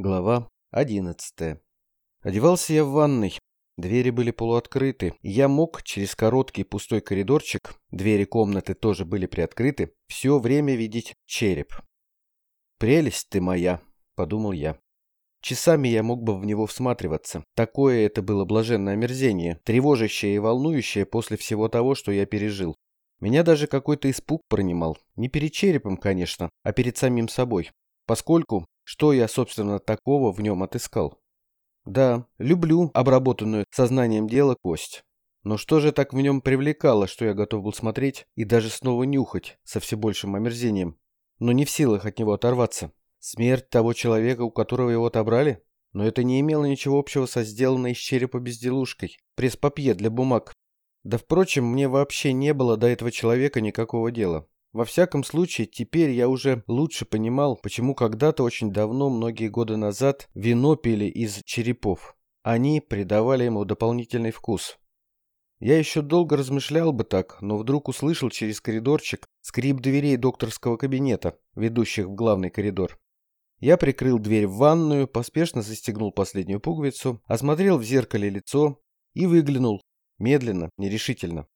Глава 11. Одевался я в ванной. Двери были полуоткрыты, я мог через короткий пустой коридорчик, двери комнаты тоже были приоткрыты, все время видеть череп. «Прелесть ты моя», — подумал я. Часами я мог бы в него всматриваться. Такое это было блаженное омерзение, тревожащее и волнующее после всего того, что я пережил. Меня даже какой-то испуг пронимал. Не перед черепом, конечно, а перед самим собой. Поскольку что я, собственно, такого в нем отыскал? Да, люблю обработанную сознанием дела кость. Но что же так в нем привлекало, что я готов был смотреть и даже снова нюхать со все большим омерзением, но не в силах от него оторваться? Смерть того человека, у которого его отобрали? Но это не имело ничего общего со сделанной из черепа безделушкой, пресс-папье для бумаг. Да, впрочем, мне вообще не было до этого человека никакого дела. Во всяком случае, теперь я уже лучше понимал, почему когда-то очень давно, многие годы назад, вино пили из черепов. Они придавали ему дополнительный вкус. Я еще долго размышлял бы так, но вдруг услышал через коридорчик скрип дверей докторского кабинета, ведущих в главный коридор. Я прикрыл дверь в ванную, поспешно застегнул последнюю пуговицу, осмотрел в зеркале лицо и выглянул, медленно, нерешительно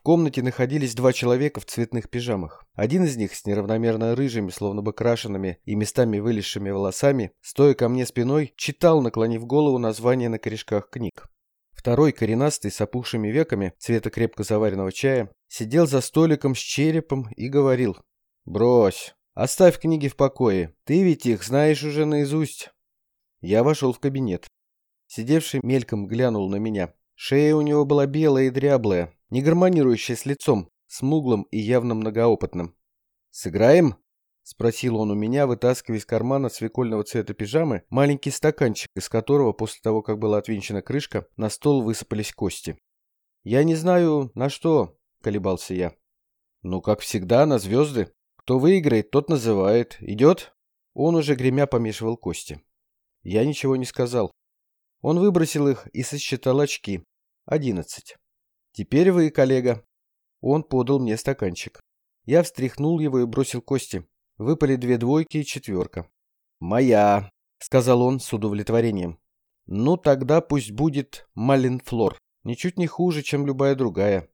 комнате находились два человека в цветных пижамах. Один из них с неравномерно рыжими, словно бы крашенными и местами вылезшими волосами, стоя ко мне спиной, читал, наклонив голову, названия на корешках книг. Второй, коренастый, с опухшими веками, цвета крепко заваренного чая, сидел за столиком с черепом и говорил. «Брось, оставь книги в покое, ты ведь их знаешь уже наизусть». Я вошел в кабинет. Сидевший мельком глянул на меня. Шея у него была белая и дряблая, не гармонирующая с лицом, смуглым и явно многоопытным. «Сыграем?» — спросил он у меня, вытаскивая из кармана свекольного цвета пижамы маленький стаканчик, из которого, после того, как была отвинчена крышка, на стол высыпались кости. «Я не знаю, на что», — колебался я. «Ну, как всегда, на звезды. Кто выиграет, тот называет. Идет?» Он уже гремя помешивал кости. Я ничего не сказал. Он выбросил их и сосчитал очки. Одиннадцать. «Теперь вы, коллега». Он подал мне стаканчик. Я встряхнул его и бросил кости. Выпали две двойки и четверка. «Моя», — сказал он с удовлетворением. «Ну, тогда пусть будет Малинфлор. Ничуть не хуже, чем любая другая».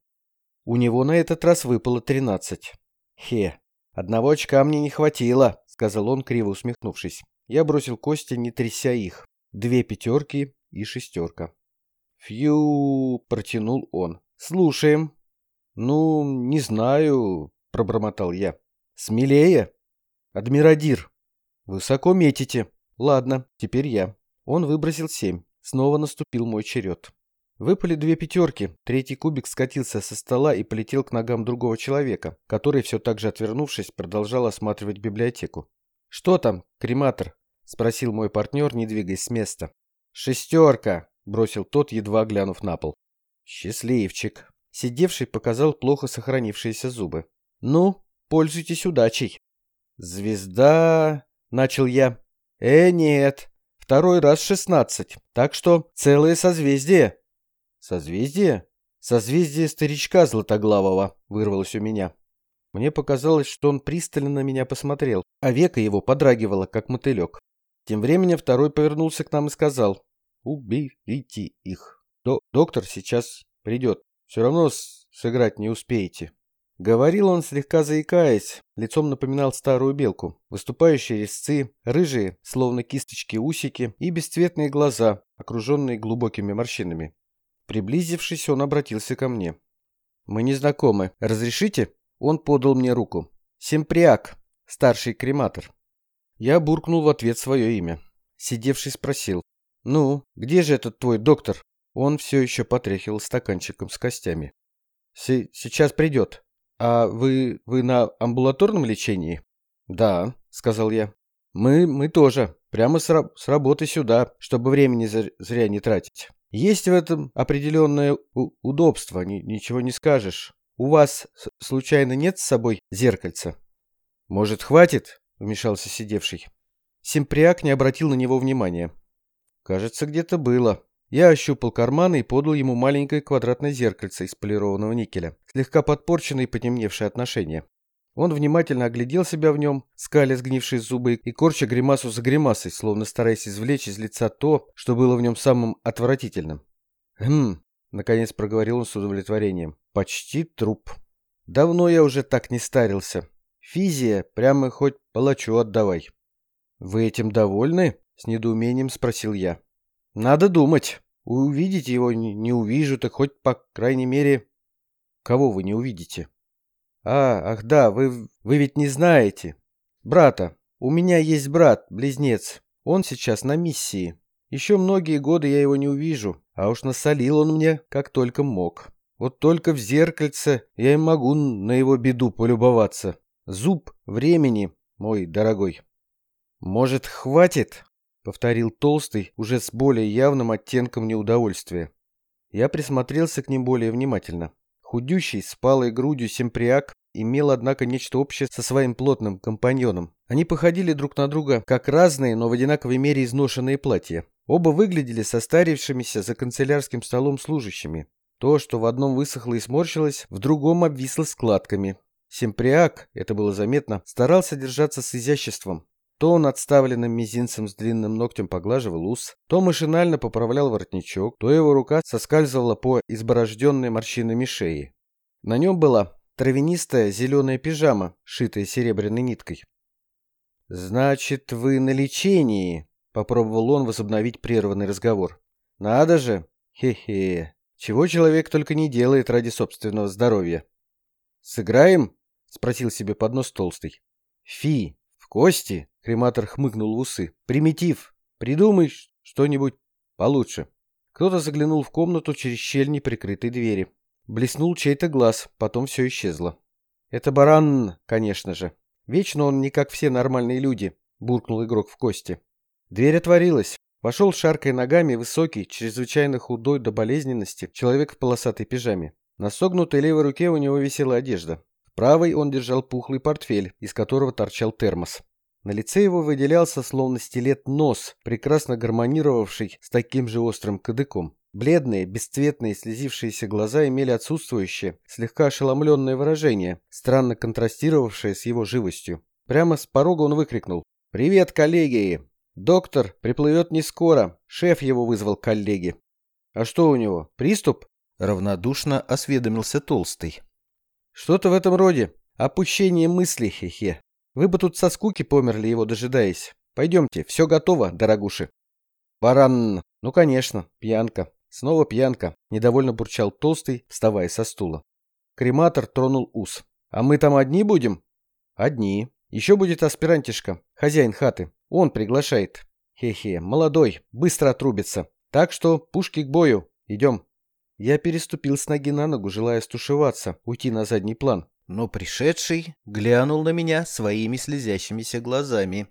У него на этот раз выпало тринадцать. «Хе, одного очка мне не хватило», — сказал он, криво усмехнувшись. Я бросил кости, не тряся их. Две пятерки и шестерка. «Фью!» — протянул он. «Слушаем». «Ну, не знаю», — пробормотал я. «Смелее?» «Адмиродир». «Высоко метите». «Ладно, теперь я». Он выбросил семь. Снова наступил мой черед. Выпали две пятерки. Третий кубик скатился со стола и полетел к ногам другого человека, который, все так же отвернувшись, продолжал осматривать библиотеку. «Что там, крематор?» — спросил мой партнер, не двигаясь с места. «Шестерка!» — бросил тот, едва глянув на пол. Счастливчик. Сидевший показал плохо сохранившиеся зубы. Ну, пользуйтесь удачей. Звезда... Начал я. Э, нет. Второй раз шестнадцать. Так что целое созвездие. Созвездие? Созвездие старичка Златоглавого, вырвалось у меня. Мне показалось, что он пристально на меня посмотрел, а века его подрагивало, как мотылек. Тем временем второй повернулся к нам и сказал «Уберите их». До доктор сейчас придет. Все равно сыграть не успеете. Говорил он, слегка заикаясь, лицом напоминал старую белку. Выступающие резцы, рыжие, словно кисточки усики и бесцветные глаза, окруженные глубокими морщинами. Приблизившись, он обратился ко мне. «Мы не знакомы. Разрешите?» Он подал мне руку. «Семприак, старший крематор». Я буркнул в ответ свое имя. Сидевший спросил. «Ну, где же этот твой доктор?» Он все еще потряхивал стаканчиком с костями. «Сейчас придет. А вы... вы на амбулаторном лечении?» «Да», — сказал я. «Мы... мы тоже. Прямо с, раб с работы сюда, чтобы времени зря не тратить. Есть в этом определенное удобство, ни ничего не скажешь. У вас, случайно, нет с собой зеркальца?» «Может, хватит?» — вмешался сидевший. Симприак не обратил на него внимания. «Кажется, где-то было», я ощупал карманы и подал ему маленькое квадратное зеркальце из полированного никеля, слегка подпорченное и потемневшее отношение. Он внимательно оглядел себя в нем, скаля сгнившие зубы и корча гримасу за гримасой, словно стараясь извлечь из лица то, что было в нем самым отвратительным. «Хм», — наконец проговорил он с удовлетворением, — «почти труп. Давно я уже так не старился. Физия, прямо хоть палачу отдавай». «Вы этим довольны?» — с недоумением спросил я. «Надо думать. Увидеть его не увижу, так хоть, по крайней мере...» «Кого вы не увидите?» «А, ах да, вы, вы ведь не знаете. Брата. У меня есть брат, близнец. Он сейчас на миссии. Еще многие годы я его не увижу, а уж насолил он мне, как только мог. Вот только в зеркальце я и могу на его беду полюбоваться. Зуб времени, мой дорогой». «Может, хватит?» — повторил Толстый, уже с более явным оттенком неудовольствия. Я присмотрелся к ним более внимательно. Худющий, с палой грудью семприак имел, однако, нечто общее со своим плотным компаньоном. Они походили друг на друга, как разные, но в одинаковой мере изношенные платья. Оба выглядели состарившимися за канцелярским столом служащими. То, что в одном высохло и сморщилось, в другом обвисло складками. Семприак, это было заметно, старался держаться с изяществом. То он отставленным мизинцем с длинным ногтем поглаживал ус, то машинально поправлял воротничок, то его рука соскальзывала по изборожденной морщинами шеи. На нем была травянистая зеленая пижама, шитая серебряной ниткой. «Значит, вы на лечении?» — попробовал он возобновить прерванный разговор. «Надо же! Хе-хе! Чего человек только не делает ради собственного здоровья!» «Сыграем?» — спросил себе под нос толстый. «Фи! В кости?» — крематор хмыкнул в усы. «Примитив! Придумай что-нибудь получше!» Кто-то заглянул в комнату через щель неприкрытой двери. Блеснул чей-то глаз, потом все исчезло. «Это баран, конечно же. Вечно он не как все нормальные люди», — буркнул игрок в кости. Дверь отворилась. Вошел шаркой ногами высокий, чрезвычайно худой до болезненности, человек в полосатой пижаме. На согнутой левой руке у него висела одежда. В правой он держал пухлый портфель, из которого торчал термос. На лице его выделялся словно стилет нос, прекрасно гармонировавший с таким же острым кадыком. Бледные, бесцветные, слезившиеся глаза имели отсутствующее, слегка ошеломленное выражение, странно контрастировавшее с его живостью. Прямо с порога он выкрикнул «Привет, коллеги! Доктор приплывет не скоро, шеф его вызвал коллеги». «А что у него, приступ?» Равнодушно осведомился Толстый. «Что-то в этом роде. Опущение мысли, хе-хе. Вы бы тут со скуки померли его дожидаясь. Пойдемте, все готово, дорогуши». «Баран, ну конечно, пьянка. Снова пьянка, недовольно бурчал толстый, вставая со стула. Крематор тронул ус. А мы там одни будем? Одни. Еще будет аспирантишка, хозяин хаты. Он приглашает. Хе-хе, молодой, быстро отрубится. Так что пушки к бою. Идем. Я переступил с ноги на ногу, желая стушеваться, уйти на задний план. Но пришедший глянул на меня своими слезящимися глазами.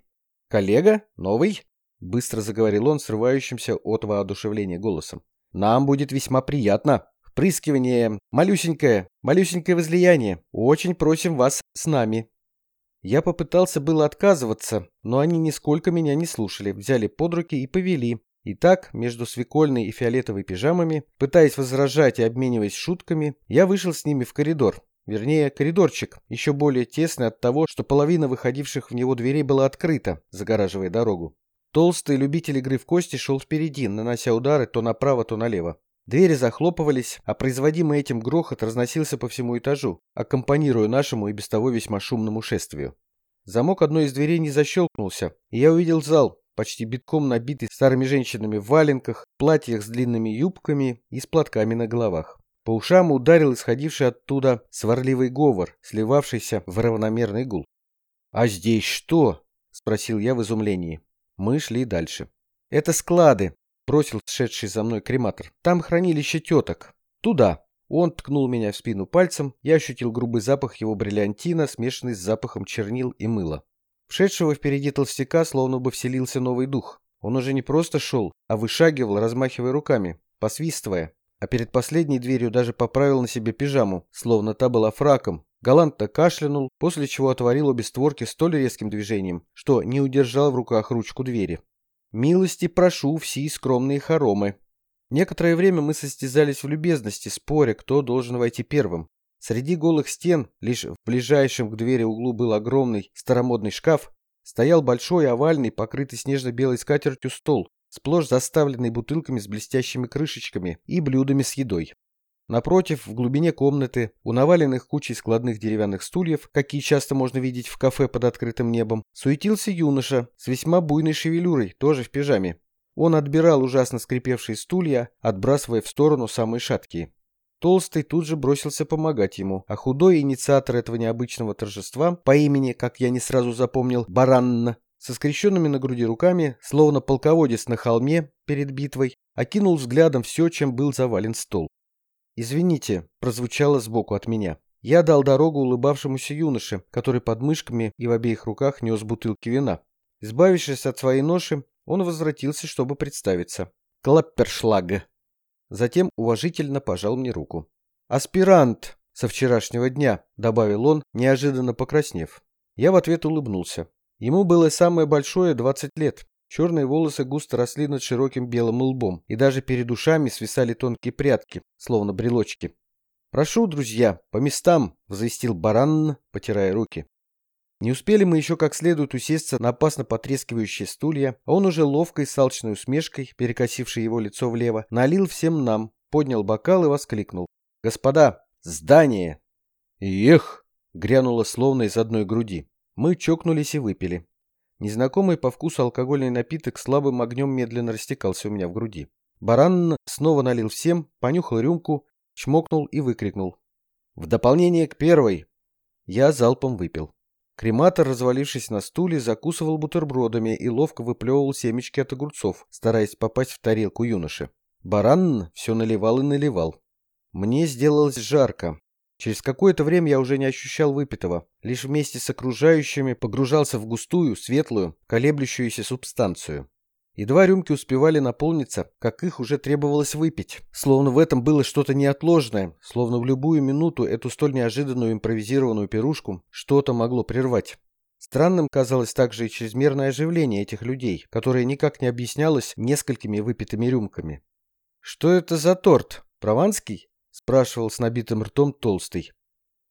«Коллега? Новый?» — быстро заговорил он срывающимся от воодушевления голосом. Нам будет весьма приятно. Впрыскивание малюсенькое, малюсенькое возлияние. Очень просим вас с нами. Я попытался было отказываться, но они нисколько меня не слушали, взяли под руки и повели. И так, между свекольной и фиолетовой пижамами, пытаясь возражать и обмениваясь шутками, я вышел с ними в коридор. Вернее, коридорчик, еще более тесный от того, что половина выходивших в него дверей была открыта, загораживая дорогу. Толстый любитель игры в кости шел впереди, нанося удары то направо, то налево. Двери захлопывались, а производимый этим грохот разносился по всему этажу, аккомпанируя нашему и без того весьма шумному шествию. Замок одной из дверей не защелкнулся, и я увидел зал, почти битком набитый старыми женщинами в валенках, платьях с длинными юбками и с платками на головах. По ушам ударил исходивший оттуда сварливый говор, сливавшийся в равномерный гул. «А здесь что?» — спросил я в изумлении. Мы шли дальше. «Это склады», — бросил шедший за мной крематор. «Там хранилище теток. Туда». Он ткнул меня в спину пальцем, я ощутил грубый запах его бриллиантина, смешанный с запахом чернил и мыла. Вшедшего впереди толстяка словно бы вселился новый дух. Он уже не просто шел, а вышагивал, размахивая руками, посвистывая. А перед последней дверью даже поправил на себе пижаму, словно та была фраком, Галантно кашлянул, после чего отворил обе створки столь резким движением, что не удержал в руках ручку двери. «Милости прошу все скромные хоромы». Некоторое время мы состязались в любезности, споря, кто должен войти первым. Среди голых стен, лишь в ближайшем к двери углу был огромный старомодный шкаф, стоял большой овальный, покрытый снежно-белой скатертью стол, сплошь заставленный бутылками с блестящими крышечками и блюдами с едой. Напротив, в глубине комнаты, у наваленных кучей складных деревянных стульев, какие часто можно видеть в кафе под открытым небом, суетился юноша с весьма буйной шевелюрой, тоже в пижаме. Он отбирал ужасно скрипевшие стулья, отбрасывая в сторону самые шаткие. Толстый тут же бросился помогать ему, а худой инициатор этого необычного торжества по имени, как я не сразу запомнил, Баранна, со скрещенными на груди руками, словно полководец на холме перед битвой, окинул взглядом все, чем был завален стол. «Извините», — прозвучало сбоку от меня. Я дал дорогу улыбавшемуся юноше, который под мышками и в обеих руках нес бутылки вина. Избавившись от своей ноши, он возвратился, чтобы представиться. Клаппершлаг. Затем уважительно пожал мне руку. «Аспирант со вчерашнего дня», — добавил он, неожиданно покраснев. Я в ответ улыбнулся. Ему было самое большое 20 лет. Черные волосы густо росли над широким белым лбом, и даже перед ушами свисали тонкие прядки, словно брелочки. «Прошу, друзья, по местам», — возвестил Баран, потирая руки. Не успели мы еще как следует усесться на опасно потрескивающие стулья, а он уже ловкой салчной усмешкой, перекосившей его лицо влево, налил всем нам, поднял бокал и воскликнул. «Господа, здание!» «Эх!» — грянуло словно из одной груди. Мы чокнулись и выпили. Незнакомый по вкусу алкогольный напиток слабым огнем медленно растекался у меня в груди. Баран снова налил всем, понюхал рюмку, чмокнул и выкрикнул. «В дополнение к первой!» Я залпом выпил. Крематор, развалившись на стуле, закусывал бутербродами и ловко выплевывал семечки от огурцов, стараясь попасть в тарелку юноши. Баран все наливал и наливал. Мне сделалось жарко. Через какое-то время я уже не ощущал выпитого, лишь вместе с окружающими погружался в густую, светлую, колеблющуюся субстанцию. Едва рюмки успевали наполниться, как их уже требовалось выпить. Словно в этом было что-то неотложное, словно в любую минуту эту столь неожиданную импровизированную пирушку что-то могло прервать. Странным казалось также и чрезмерное оживление этих людей, которое никак не объяснялось несколькими выпитыми рюмками. «Что это за торт? Прованский?» – спрашивал с набитым ртом толстый.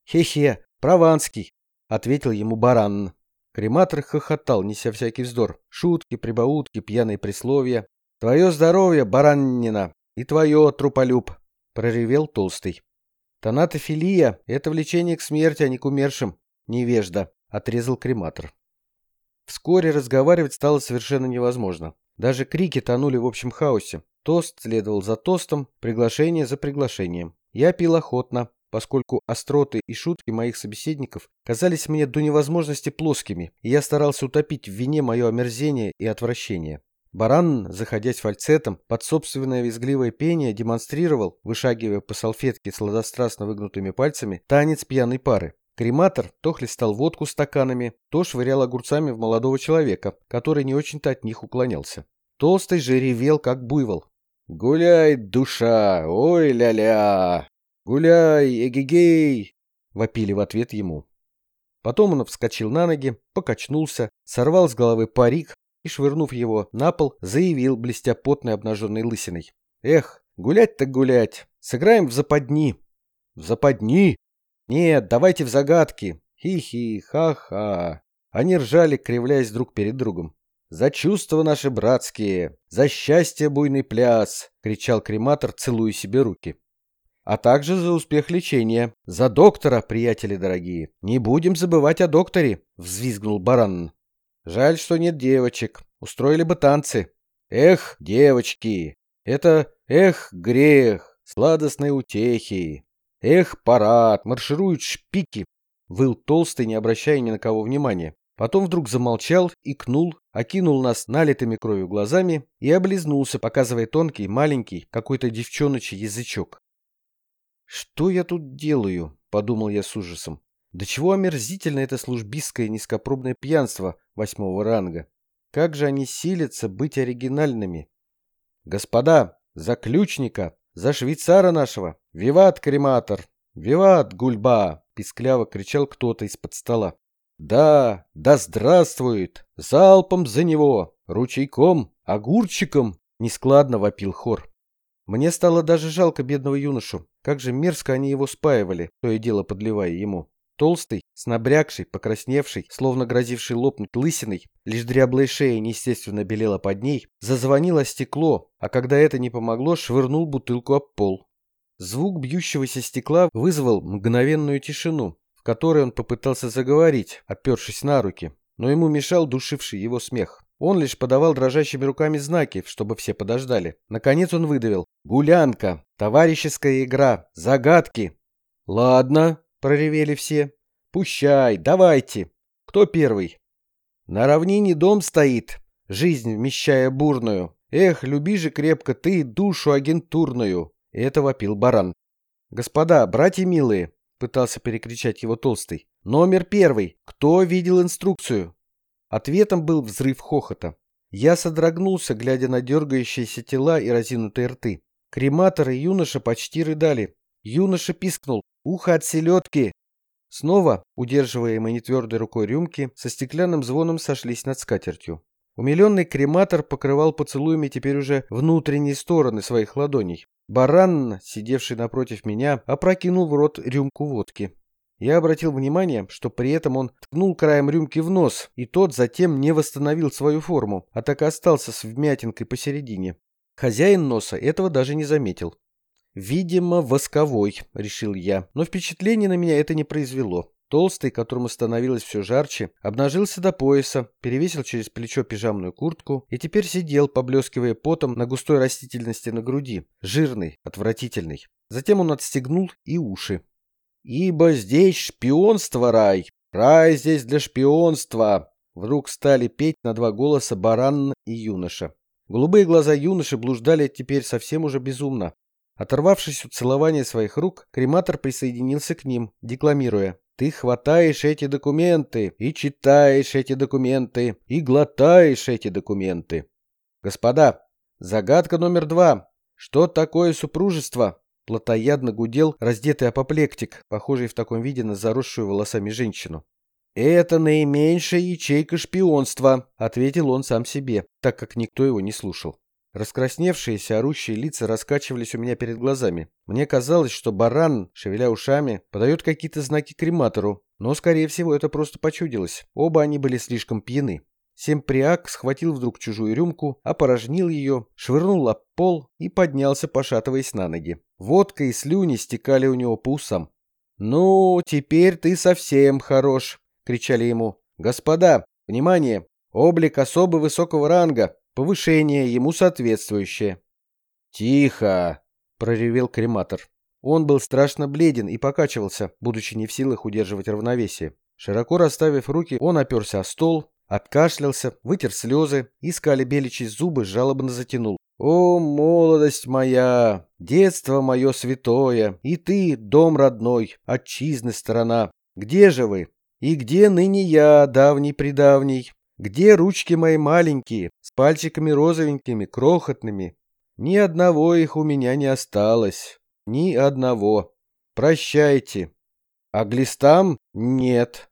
«Хе-хе, прованский», – ответил ему баран. Крематор хохотал, неся всякий вздор. Шутки, прибаутки, пьяные присловия. «Твое здоровье, бараннина! И твое, труполюб!» — проревел толстый. «Тонатофилия — это влечение к смерти, а не к умершим. Невежда!» — отрезал крематор. Вскоре разговаривать стало совершенно невозможно. Даже крики тонули в общем хаосе. Тост следовал за тостом, приглашение за приглашением. Я пил охотно, поскольку остроты и шутки моих собеседников казались мне до невозможности плоскими, и я старался утопить в вине мое омерзение и отвращение. Баран, заходясь фальцетом, под собственное визгливое пение демонстрировал, вышагивая по салфетке сладострастно выгнутыми пальцами, танец пьяной пары. Крематор то хлестал водку стаканами, то швырял огурцами в молодого человека, который не очень-то от них уклонялся. Толстый же ревел, как буйвол. «Гуляй, душа! Ой, ля-ля! «Гуляй, эгегей!» — вопили в ответ ему. Потом он вскочил на ноги, покачнулся, сорвал с головы парик и, швырнув его на пол, заявил, блестя потной обнаженной лысиной. «Эх, гулять так гулять! Сыграем в западни!» «В западни?» «Нет, давайте в загадки!» «Хи-хи, ха-ха!» Они ржали, кривляясь друг перед другом. «За чувства наши братские! За счастье буйный пляс!» — кричал крематор, целуя себе руки а также за успех лечения. За доктора, приятели дорогие. Не будем забывать о докторе, взвизгнул баран. Жаль, что нет девочек. Устроили бы танцы. Эх, девочки, это, эх, грех, сладостные утехи. Эх, парад, маршируют шпики. Выл толстый, не обращая ни на кого внимания. Потом вдруг замолчал, икнул, окинул нас налитыми кровью глазами и облизнулся, показывая тонкий, маленький, какой-то девчоночий язычок. «Что я тут делаю?» — подумал я с ужасом. «До чего омерзительно это службистское низкопробное пьянство восьмого ранга? Как же они силятся быть оригинальными!» «Господа, за ключника! За швейцара нашего! Виват, крематор! Виват, гульба!» — пискляво кричал кто-то из-под стола. «Да, да здравствует! Залпом за него! Ручейком! Огурчиком!» — нескладно вопил хор. Мне стало даже жалко бедного юношу. Как же мерзко они его спаивали, то и дело подливая ему. Толстый, с набрякшей, покрасневший, словно грозивший лопнуть лысиной, лишь дряблая шея неестественно белела под ней, зазвонило стекло, а когда это не помогло, швырнул бутылку об пол. Звук бьющегося стекла вызвал мгновенную тишину, в которой он попытался заговорить, опершись на руки, но ему мешал душивший его смех. Он лишь подавал дрожащими руками знаки, чтобы все подождали. Наконец он выдавил. «Гулянка! Товарищеская игра! Загадки!» «Ладно», — проревели все. «Пущай, давайте! Кто первый?» «На равнине дом стоит, жизнь вмещая бурную. Эх, люби же крепко ты душу агентурную!» Это вопил баран. «Господа, братья милые!» — пытался перекричать его толстый. «Номер первый. Кто видел инструкцию?» Ответом был взрыв хохота. Я содрогнулся, глядя на дергающиеся тела и разинутые рты. Крематор и юноша почти рыдали. Юноша пискнул. «Ухо от селедки!» Снова, удерживаемые нетвердой рукой рюмки, со стеклянным звоном сошлись над скатертью. Умиленный крематор покрывал поцелуями теперь уже внутренние стороны своих ладоней. Баран, сидевший напротив меня, опрокинул в рот рюмку водки. Я обратил внимание, что при этом он ткнул краем рюмки в нос, и тот затем не восстановил свою форму, а так и остался с вмятинкой посередине. Хозяин носа этого даже не заметил. «Видимо, восковой», — решил я, но впечатление на меня это не произвело. Толстый, которому становилось все жарче, обнажился до пояса, перевесил через плечо пижамную куртку и теперь сидел, поблескивая потом на густой растительности на груди, жирный, отвратительный. Затем он отстегнул и уши. Ибо здесь шпионство рай, рай здесь для шпионства. Вдруг стали петь на два голоса баран и юноша. Голубые глаза юноши блуждали теперь совсем уже безумно. Оторвавшись от целования своих рук, крематор присоединился к ним, декламируя. «Ты хватаешь эти документы, и читаешь эти документы, и глотаешь эти документы». Господа, загадка номер два. Что такое супружество? Платоядно гудел раздетый апоплектик, похожий в таком виде на заросшую волосами женщину. «Это наименьшая ячейка шпионства», — ответил он сам себе, так как никто его не слушал. Раскрасневшиеся, орущие лица раскачивались у меня перед глазами. Мне казалось, что баран, шевеля ушами, подает какие-то знаки крематору, но, скорее всего, это просто почудилось. Оба они были слишком пьяны. Семприак схватил вдруг чужую рюмку, опорожнил ее, швырнул об пол и поднялся, пошатываясь на ноги. Водка и слюни стекали у него по усам. «Ну, теперь ты совсем хорош!» — кричали ему. «Господа, внимание! Облик особо высокого ранга, повышение ему соответствующее». «Тихо!» — проревел крематор. Он был страшно бледен и покачивался, будучи не в силах удерживать равновесие. Широко расставив руки, он оперся о стол, Откашлялся, вытер слезы и, скалебеличий зубы, жалобно затянул. «О, молодость моя, детство мое святое, и ты, дом родной, отчизны сторона, где же вы? И где ныне я, давний-предавний? Где ручки мои маленькие, пальчиками розовенькими, крохотными? Ни одного их у меня не осталось, ни одного. Прощайте. А глистам нет.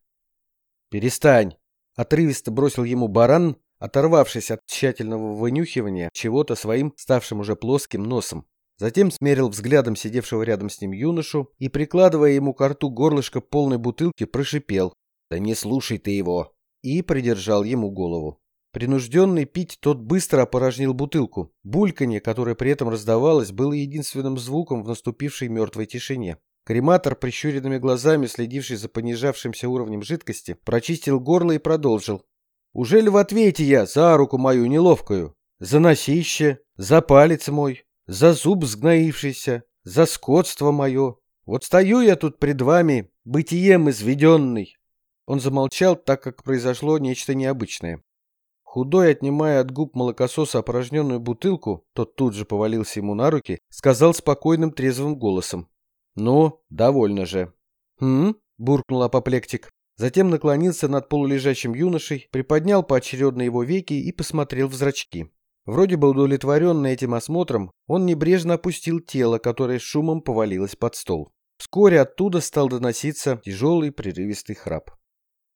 Перестань. Отрывисто бросил ему баран, оторвавшись от тщательного вынюхивания чего-то своим, ставшим уже плоским носом. Затем смерил взглядом сидевшего рядом с ним юношу и, прикладывая ему к рту горлышко полной бутылки, прошипел «Да не слушай ты его!» и придержал ему голову. Принужденный пить, тот быстро опорожнил бутылку. Бульканье, которое при этом раздавалось, было единственным звуком в наступившей мертвой тишине. Крематор, прищуренными глазами, следивший за понижавшимся уровнем жидкости, прочистил горло и продолжил. «Уже ли в ответе я за руку мою неловкую? За носище, за палец мой, за зуб сгноившийся, за скотство мое? Вот стою я тут пред вами, бытием изведенный». Он замолчал, так как произошло нечто необычное. Худой, отнимая от губ молокососа опорожненную бутылку, тот тут же повалился ему на руки, сказал спокойным трезвым голосом. «Ну, довольно же». «Хм?» – буркнул апоплектик. Затем наклонился над полулежащим юношей, приподнял поочередно его веки и посмотрел в зрачки. Вроде бы удовлетворенный этим осмотром, он небрежно опустил тело, которое шумом повалилось под стол. Вскоре оттуда стал доноситься тяжелый прерывистый храп.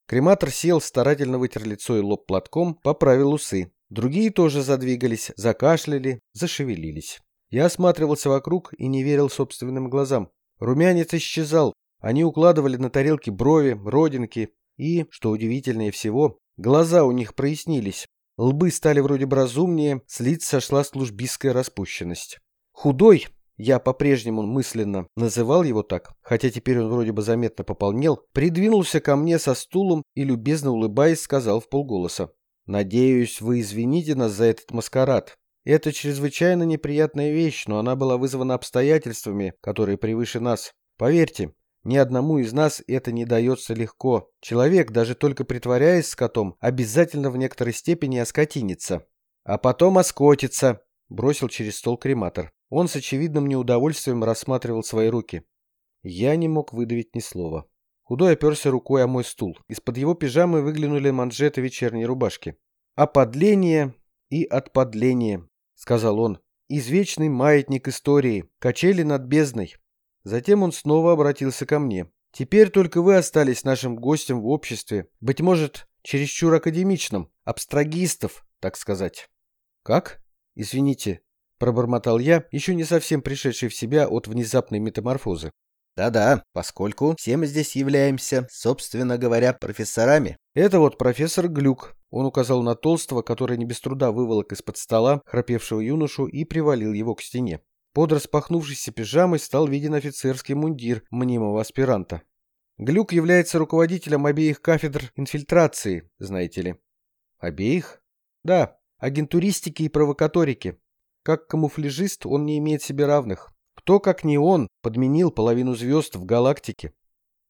Крематор сел, старательно вытер лицо и лоб платком, поправил усы. Другие тоже задвигались, закашляли, зашевелились. Я осматривался вокруг и не верил собственным глазам. Румянец исчезал. Они укладывали на тарелки брови, родинки. И, что удивительнее всего, глаза у них прояснились. Лбы стали вроде бы разумнее, с лиц сошла службистская распущенность. Худой, я по-прежнему мысленно называл его так, хотя теперь он вроде бы заметно пополнел, придвинулся ко мне со стулом и, любезно улыбаясь, сказал в полголоса. «Надеюсь, вы извините нас за этот маскарад. Это чрезвычайно неприятная вещь, но она была вызвана обстоятельствами, которые превыше нас. Поверьте, ни одному из нас это не дается легко. Человек, даже только притворяясь скотом, обязательно в некоторой степени оскотинится. А потом оскотится, бросил через стол крематор. Он с очевидным неудовольствием рассматривал свои руки. Я не мог выдавить ни слова. Худой оперся рукой о мой стул. Из-под его пижамы выглянули манжеты вечерней рубашки. «Оподление и отподление», — сказал он. «Извечный маятник истории, качели над бездной». Затем он снова обратился ко мне. «Теперь только вы остались нашим гостем в обществе, быть может, чересчур академичным, абстрагистов, так сказать». «Как? Извините», — пробормотал я, еще не совсем пришедший в себя от внезапной метаморфозы. Да-да, поскольку все мы здесь являемся, собственно говоря, профессорами. Это вот профессор Глюк. Он указал на толстого, который не без труда выволок из-под стола храпевшего юношу и привалил его к стене. Под распахнувшейся пижамой стал виден офицерский мундир мнимого аспиранта. Глюк является руководителем обеих кафедр инфильтрации, знаете ли. Обеих? Да, агентуристики и провокаторики. Как камуфляжист он не имеет себе равных. Кто, как не он, подменил половину звезд в галактике?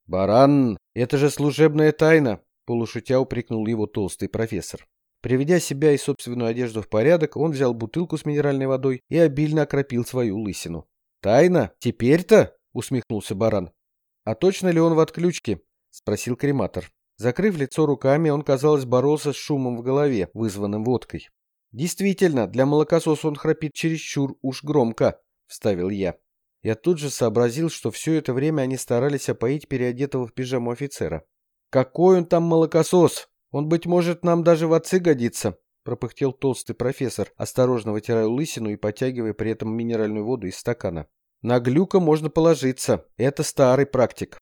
«Баран, это же служебная тайна!» — полушутя упрекнул его толстый профессор. Приведя себя и собственную одежду в порядок, он взял бутылку с минеральной водой и обильно окропил свою лысину. «Тайна? Теперь-то?» — усмехнулся баран. «А точно ли он в отключке?» — спросил крематор. Закрыв лицо руками, он, казалось, боролся с шумом в голове, вызванным водкой. «Действительно, для молокососа он храпит чересчур уж громко», — вставил я. Я тут же сообразил, что все это время они старались опоить переодетого в пижаму офицера. «Какой он там молокосос! Он, быть может, нам даже в отцы годится!» — пропыхтел толстый профессор, осторожно вытирая лысину и потягивая при этом минеральную воду из стакана. «На глюка можно положиться. Это старый практик».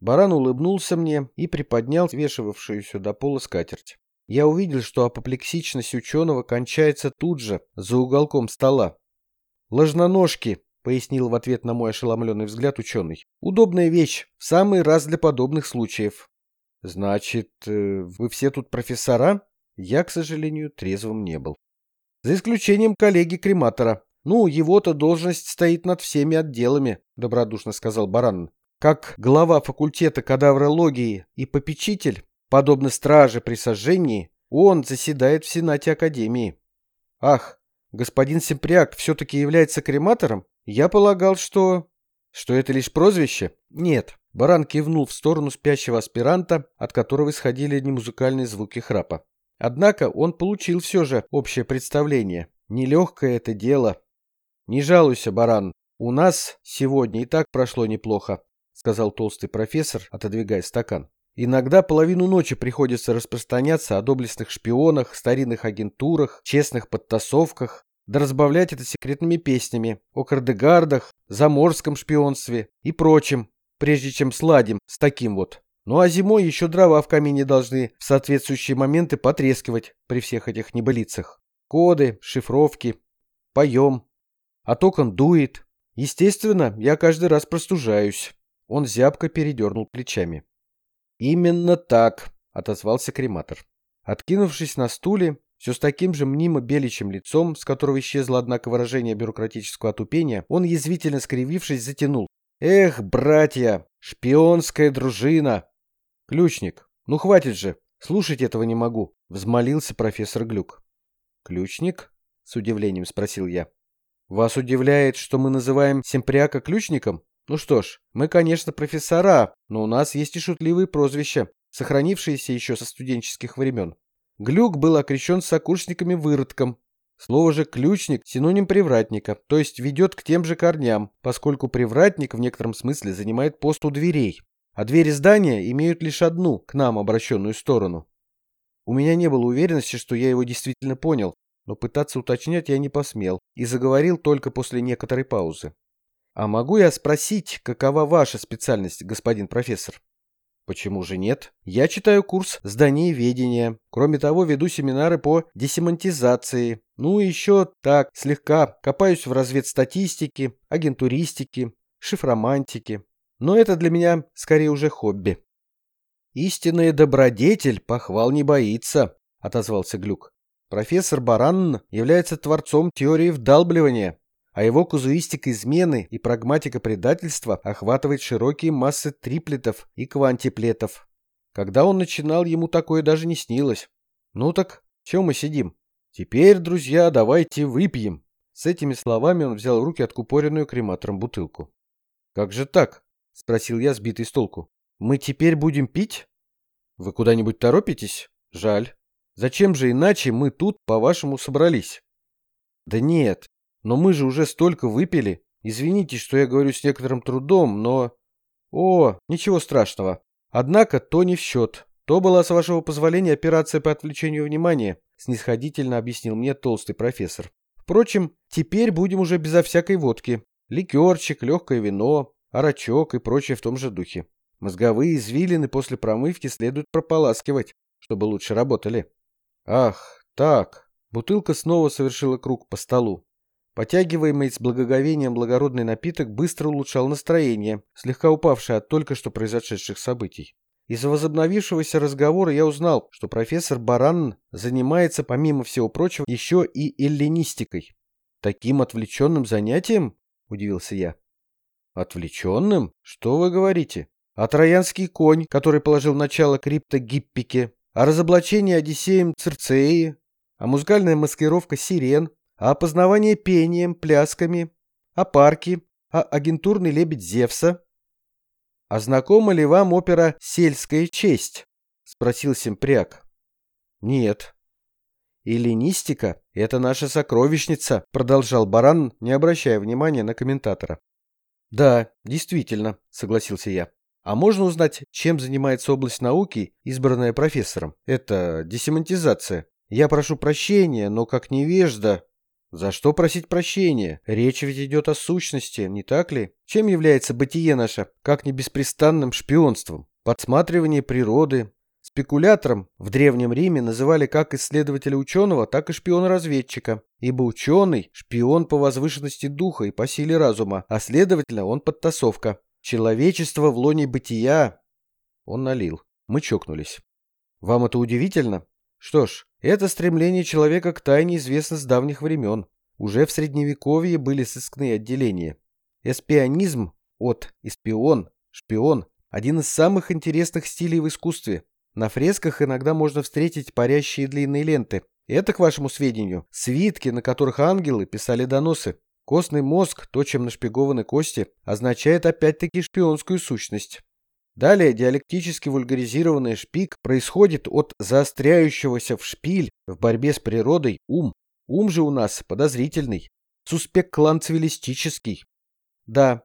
Баран улыбнулся мне и приподнял свешивавшуюся до пола скатерть. Я увидел, что апоплексичность ученого кончается тут же, за уголком стола. «Ложноножки!» — пояснил в ответ на мой ошеломленный взгляд ученый. «Удобная вещь, в самый раз для подобных случаев». «Значит, э, вы все тут профессора?» Я, к сожалению, трезвым не был. «За исключением коллеги-крематора. Ну, его-то должность стоит над всеми отделами», — добродушно сказал Баран. «Как глава факультета кадаврологии и попечитель, подобно страже при сожжении, он заседает в Сенате Академии». «Ах, господин Симпряк все-таки является крематором?» Я полагал, что... Что это лишь прозвище? Нет. Баран кивнул в сторону спящего аспиранта, от которого исходили немузыкальные звуки храпа. Однако он получил все же общее представление. Нелегкое это дело. Не жалуйся, баран. У нас сегодня и так прошло неплохо, сказал толстый профессор, отодвигая стакан. Иногда половину ночи приходится распространяться о доблестных шпионах, старинных агентурах, честных подтасовках, да разбавлять это секретными песнями о кардегардах, заморском шпионстве и прочем, прежде чем сладим с таким вот. Ну а зимой еще дрова в камине должны в соответствующие моменты потрескивать при всех этих небылицах. Коды, шифровки, поем. А токон дует. Естественно, я каждый раз простужаюсь. Он зябко передернул плечами. «Именно так», — отозвался крематор. Откинувшись на стуле, все с таким же мнимо беличьим лицом, с которого исчезло, однако, выражение бюрократического отупения, он, язвительно скривившись, затянул. «Эх, братья! Шпионская дружина!» «Ключник, ну хватит же! Слушать этого не могу!» — взмолился профессор Глюк. «Ключник?» — с удивлением спросил я. «Вас удивляет, что мы называем Семпряка ключником? Ну что ж, мы, конечно, профессора, но у нас есть и шутливые прозвища, сохранившиеся еще со студенческих времен. Глюк был окрещен сокурсниками выродком. Слово же «ключник» — синоним привратника, то есть ведет к тем же корням, поскольку привратник в некотором смысле занимает пост у дверей, а двери здания имеют лишь одну, к нам обращенную сторону. У меня не было уверенности, что я его действительно понял, но пытаться уточнять я не посмел и заговорил только после некоторой паузы. «А могу я спросить, какова ваша специальность, господин профессор?» Почему же нет? Я читаю курс зданиеведения. Кроме того, веду семинары по десемантизации. Ну и еще так, слегка копаюсь в разведстатистике, агентуристике, шифромантике. Но это для меня скорее уже хобби. «Истинный добродетель похвал не боится», — отозвался Глюк. «Профессор Баран является творцом теории вдалбливания, а его казуистика измены и прагматика предательства охватывает широкие массы триплетов и квантиплетов. Когда он начинал, ему такое даже не снилось. Ну так, чем мы сидим? Теперь, друзья, давайте выпьем. С этими словами он взял в руки откупоренную крематором бутылку. Как же так? Спросил я, сбитый с толку. Мы теперь будем пить? Вы куда-нибудь торопитесь? Жаль. Зачем же иначе мы тут, по-вашему, собрались? Да нет, но мы же уже столько выпили. Извините, что я говорю с некоторым трудом, но... О, ничего страшного. Однако то не в счет. То была, с вашего позволения, операция по отвлечению внимания, снисходительно объяснил мне толстый профессор. Впрочем, теперь будем уже безо всякой водки. Ликерчик, легкое вино, арачок и прочее в том же духе. Мозговые извилины после промывки следует прополаскивать, чтобы лучше работали. Ах, так. Бутылка снова совершила круг по столу. Потягиваемый с благоговением благородный напиток быстро улучшал настроение, слегка упавшее от только что произошедших событий. Из возобновившегося разговора я узнал, что профессор Баран занимается, помимо всего прочего, еще и эллинистикой. «Таким отвлеченным занятием?» – удивился я. «Отвлеченным? Что вы говорите? А троянский конь, который положил начало криптогиппике, а разоблачение Одиссеем Цирцеи, а музыкальная маскировка сирен, а опознавание пением, плясками, а парки, а агентурный лебедь Зевса. — А знакома ли вам опера «Сельская честь»? — спросил Семпряк. — Нет. — Эллинистика — это наша сокровищница, — продолжал Баран, не обращая внимания на комментатора. — Да, действительно, — согласился я. А можно узнать, чем занимается область науки, избранная профессором? Это десемантизация. Я прошу прощения, но как невежда... За что просить прощения? Речь ведь идет о сущности, не так ли? Чем является бытие наше, как не беспрестанным шпионством? Подсматривание природы. Спекулятором в Древнем Риме называли как исследователя ученого, так и шпиона-разведчика. Ибо ученый – шпион по возвышенности духа и по силе разума, а следовательно он подтасовка. Человечество в лоне бытия. Он налил. Мы чокнулись. Вам это удивительно? Что ж, это стремление человека к тайне известно с давних времен. Уже в Средневековье были сыскные отделения. Эспионизм от «испион», «шпион» – один из самых интересных стилей в искусстве. На фресках иногда можно встретить парящие длинные ленты. Это, к вашему сведению, свитки, на которых ангелы писали доносы. Костный мозг, то, чем нашпигованы кости, означает опять-таки шпионскую сущность. Далее диалектически вульгаризированный шпик происходит от заостряющегося в шпиль в борьбе с природой ум. Ум же у нас подозрительный, суспект-кланцвилистический. Да.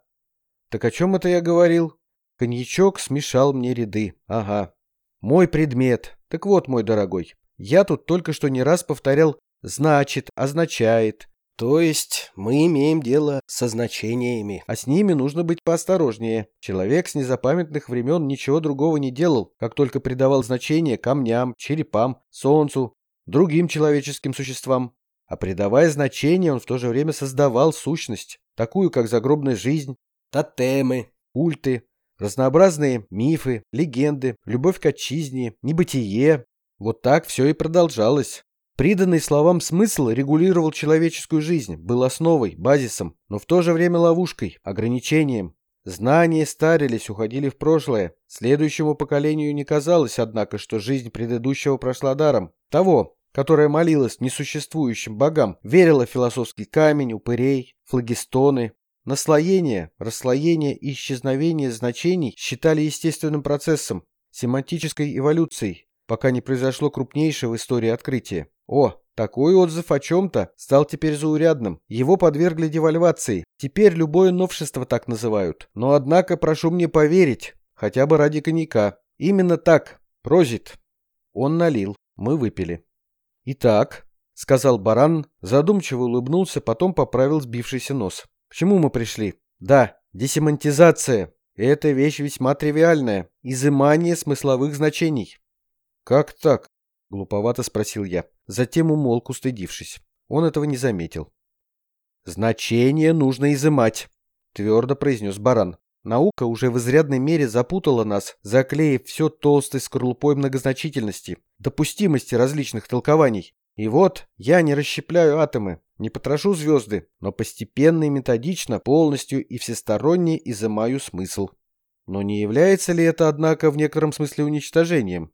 Так о чем это я говорил? Коньячок смешал мне ряды. Ага. Мой предмет. Так вот, мой дорогой, я тут только что не раз повторял «значит», «означает», то есть мы имеем дело со значениями, а с ними нужно быть поосторожнее. Человек с незапамятных времен ничего другого не делал, как только придавал значение камням, черепам, солнцу, другим человеческим существам. А придавая значение, он в то же время создавал сущность, такую как загробная жизнь, тотемы, культы, разнообразные мифы, легенды, любовь к отчизне, небытие. Вот так все и продолжалось. Приданный словам смысл регулировал человеческую жизнь, был основой, базисом, но в то же время ловушкой, ограничением. Знания старились, уходили в прошлое. Следующему поколению не казалось, однако, что жизнь предыдущего прошла даром. Того, которая молилась несуществующим богам, верила в философский камень, упырей, флагистоны. Наслоение, расслоение и исчезновение значений считали естественным процессом, семантической эволюцией, пока не произошло крупнейшее в истории открытие. О, такой отзыв о чем-то стал теперь заурядным. Его подвергли девальвации. Теперь любое новшество так называют. Но однако прошу мне поверить, хотя бы ради коньяка. Именно так. Прозит. Он налил. Мы выпили. Итак, — сказал баран, задумчиво улыбнулся, потом поправил сбившийся нос. «К чему мы пришли?» «Да, десемантизация. Это вещь весьма тривиальная. Изымание смысловых значений». «Как так?» — глуповато спросил я. Затем умолк, устыдившись. Он этого не заметил. «Значение нужно изымать», — твердо произнес баран. Наука уже в изрядной мере запутала нас, заклеив все толстой скорлупой многозначительности, допустимости различных толкований. И вот я не расщепляю атомы, не потрошу звезды, но постепенно и методично, полностью и всесторонне изымаю смысл. Но не является ли это, однако, в некотором смысле уничтожением?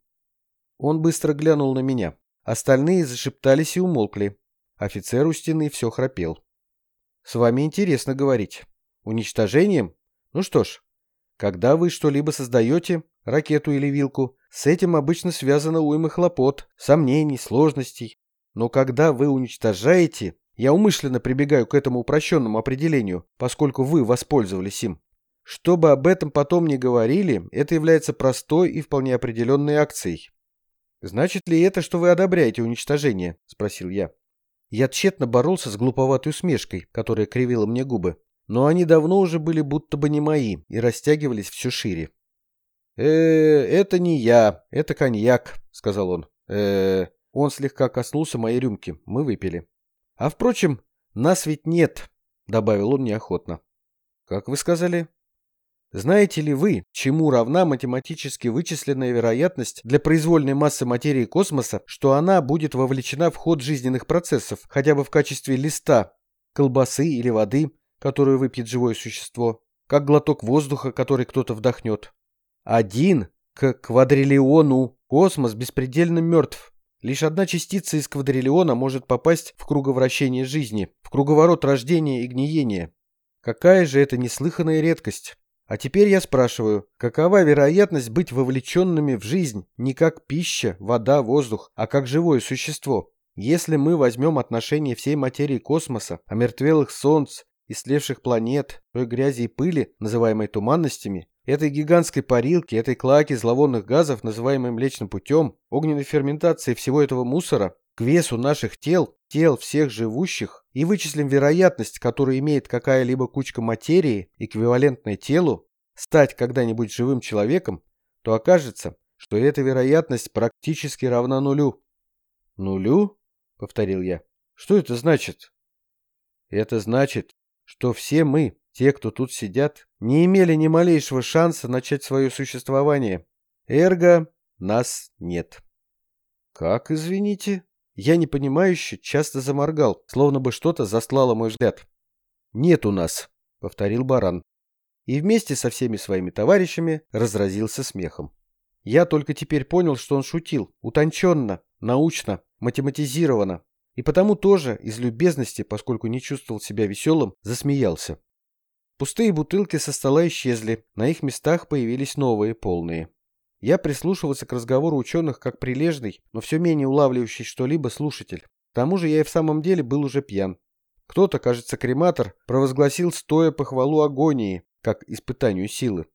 Он быстро глянул на меня. Остальные зашептались и умолкли. Офицер у стены все храпел. «С вами интересно говорить. Уничтожением? Ну что ж, когда вы что-либо создаете, ракету или вилку, с этим обычно связано уйма хлопот, сомнений, сложностей. Но когда вы уничтожаете, я умышленно прибегаю к этому упрощенному определению, поскольку вы воспользовались им. Что бы об этом потом ни говорили, это является простой и вполне определенной акцией. «Значит ли это, что вы одобряете уничтожение?» – спросил я. Я тщетно боролся с глуповатой усмешкой, которая кривила мне губы. Но они давно уже были будто бы не мои и растягивались все шире. э, это не я, это коньяк», — сказал он. э Он слегка коснулся моей рюмки. Мы выпили. «А впрочем, нас ведь нет», — добавил он неохотно. «Как вы сказали?» Знаете ли вы, чему равна математически вычисленная вероятность для произвольной массы материи космоса, что она будет вовлечена в ход жизненных процессов, хотя бы в качестве листа, колбасы или воды, которую выпьет живое существо, как глоток воздуха, который кто-то вдохнет? Один к квадриллиону. Космос беспредельно мертв. Лишь одна частица из квадриллиона может попасть в круговращение жизни, в круговорот рождения и гниения. Какая же это неслыханная редкость. А теперь я спрашиваю, какова вероятность быть вовлеченными в жизнь не как пища, вода, воздух, а как живое существо? Если мы возьмем отношение всей материи космоса, омертвелых солнц, истлевших планет, той грязи и пыли, называемой туманностями, этой гигантской парилки, этой клаки зловонных газов, называемой Млечным путем, огненной ферментации всего этого мусора, к весу наших тел, тел всех живущих, и вычислим вероятность, которую имеет какая-либо кучка материи, эквивалентная телу, стать когда-нибудь живым человеком, то окажется, что эта вероятность практически равна нулю. «Нулю?» — повторил я. «Что это значит?» «Это значит, что все мы, те, кто тут сидят, не имели ни малейшего шанса начать свое существование. Эрго нас нет». «Как, извините?» Я непонимающе часто заморгал, словно бы что-то заслало мой взгляд. «Нет у нас», — повторил баран. И вместе со всеми своими товарищами разразился смехом. Я только теперь понял, что он шутил, утонченно, научно, математизированно. И потому тоже, из любезности, поскольку не чувствовал себя веселым, засмеялся. Пустые бутылки со стола исчезли, на их местах появились новые, полные. Я прислушивался к разговору ученых как прилежный, но все менее улавливающий что-либо слушатель. К тому же я и в самом деле был уже пьян. Кто-то, кажется, крематор, провозгласил стоя похвалу агонии, как испытанию силы.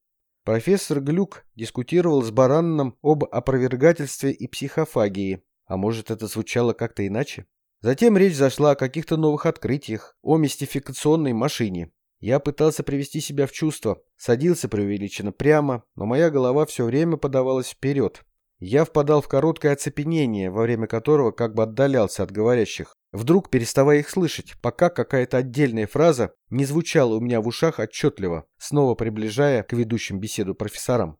Профессор Глюк дискутировал с Баранном об опровергательстве и психофагии. А может, это звучало как-то иначе? Затем речь зашла о каких-то новых открытиях, о мистификационной машине. Я пытался привести себя в чувство, садился преувеличенно прямо, но моя голова все время подавалась вперед. Я впадал в короткое оцепенение, во время которого как бы отдалялся от говорящих, вдруг переставая их слышать, пока какая-то отдельная фраза не звучала у меня в ушах отчетливо, снова приближая к ведущим беседу профессорам.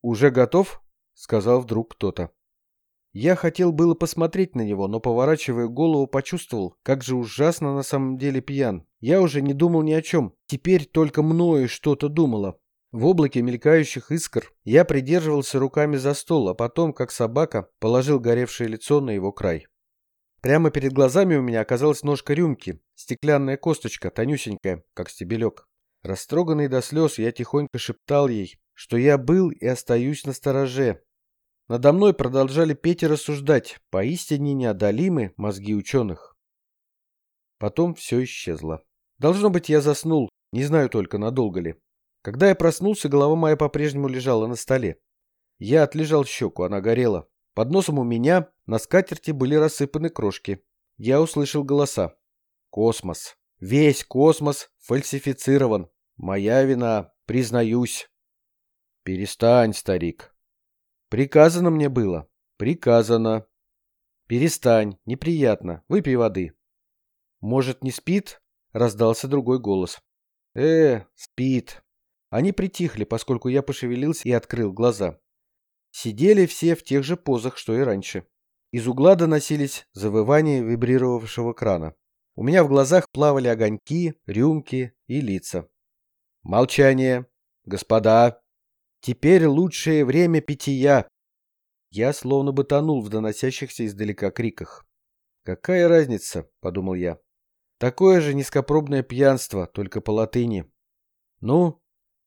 «Уже готов?» — сказал вдруг кто-то. Я хотел было посмотреть на него, но, поворачивая голову, почувствовал, как же ужасно на самом деле пьян. Я уже не думал ни о чем. Теперь только мною что-то думало. В облаке мелькающих искр я придерживался руками за стол, а потом, как собака, положил горевшее лицо на его край. Прямо перед глазами у меня оказалась ножка рюмки, стеклянная косточка, тонюсенькая, как стебелек. Растроганный до слез, я тихонько шептал ей, что я был и остаюсь на стороже, надо мной продолжали петь и рассуждать, поистине неодолимы мозги ученых. Потом все исчезло. Должно быть, я заснул, не знаю только, надолго ли. Когда я проснулся, голова моя по-прежнему лежала на столе. Я отлежал щеку, она горела. Под носом у меня на скатерти были рассыпаны крошки. я услышал голоса. Космос. Весь космос фальсифицирован. Моя вина, признаюсь. Перестань, старик. Приказано мне было. Приказано. Перестань, неприятно. Выпей воды. Может, не спит? Раздался другой голос. Э, спит. Они притихли, поскольку я пошевелился и открыл глаза. Сидели все в тех же позах, что и раньше. Из угла доносились завывания вибрировавшего крана. У меня в глазах плавали огоньки, рюмки и лица. Молчание. Господа. Теперь лучшее время питья. Я словно бы тонул в доносящихся издалека криках. «Какая разница?» — подумал я. «Такое же низкопробное пьянство, только по латыни». «Ну,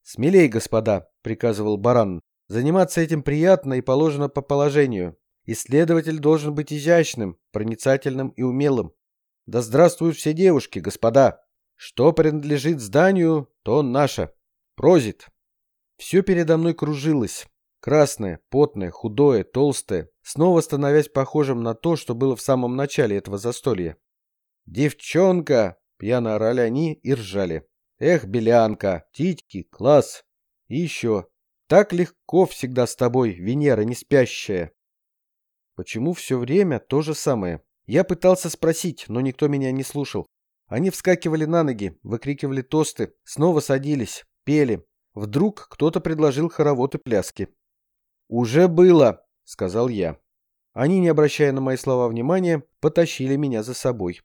смелей, господа», — приказывал баран. «Заниматься этим приятно и положено по положению. Исследователь должен быть изящным, проницательным и умелым. Да здравствуют все девушки, господа! Что принадлежит зданию, то наше. Прозит!» Все передо мной кружилось. Красное, потное, худое, толстое, снова становясь похожим на то, что было в самом начале этого застолья. «Девчонка!» — пьяно орали они и ржали. «Эх, белянка! Титьки! Класс!» И еще. «Так легко всегда с тобой, Венера не спящая!» Почему все время то же самое? Я пытался спросить, но никто меня не слушал. Они вскакивали на ноги, выкрикивали тосты, снова садились, пели. Вдруг кто-то предложил хоровод и пляски. «Уже было», — сказал я. Они, не обращая на мои слова внимания, потащили меня за собой.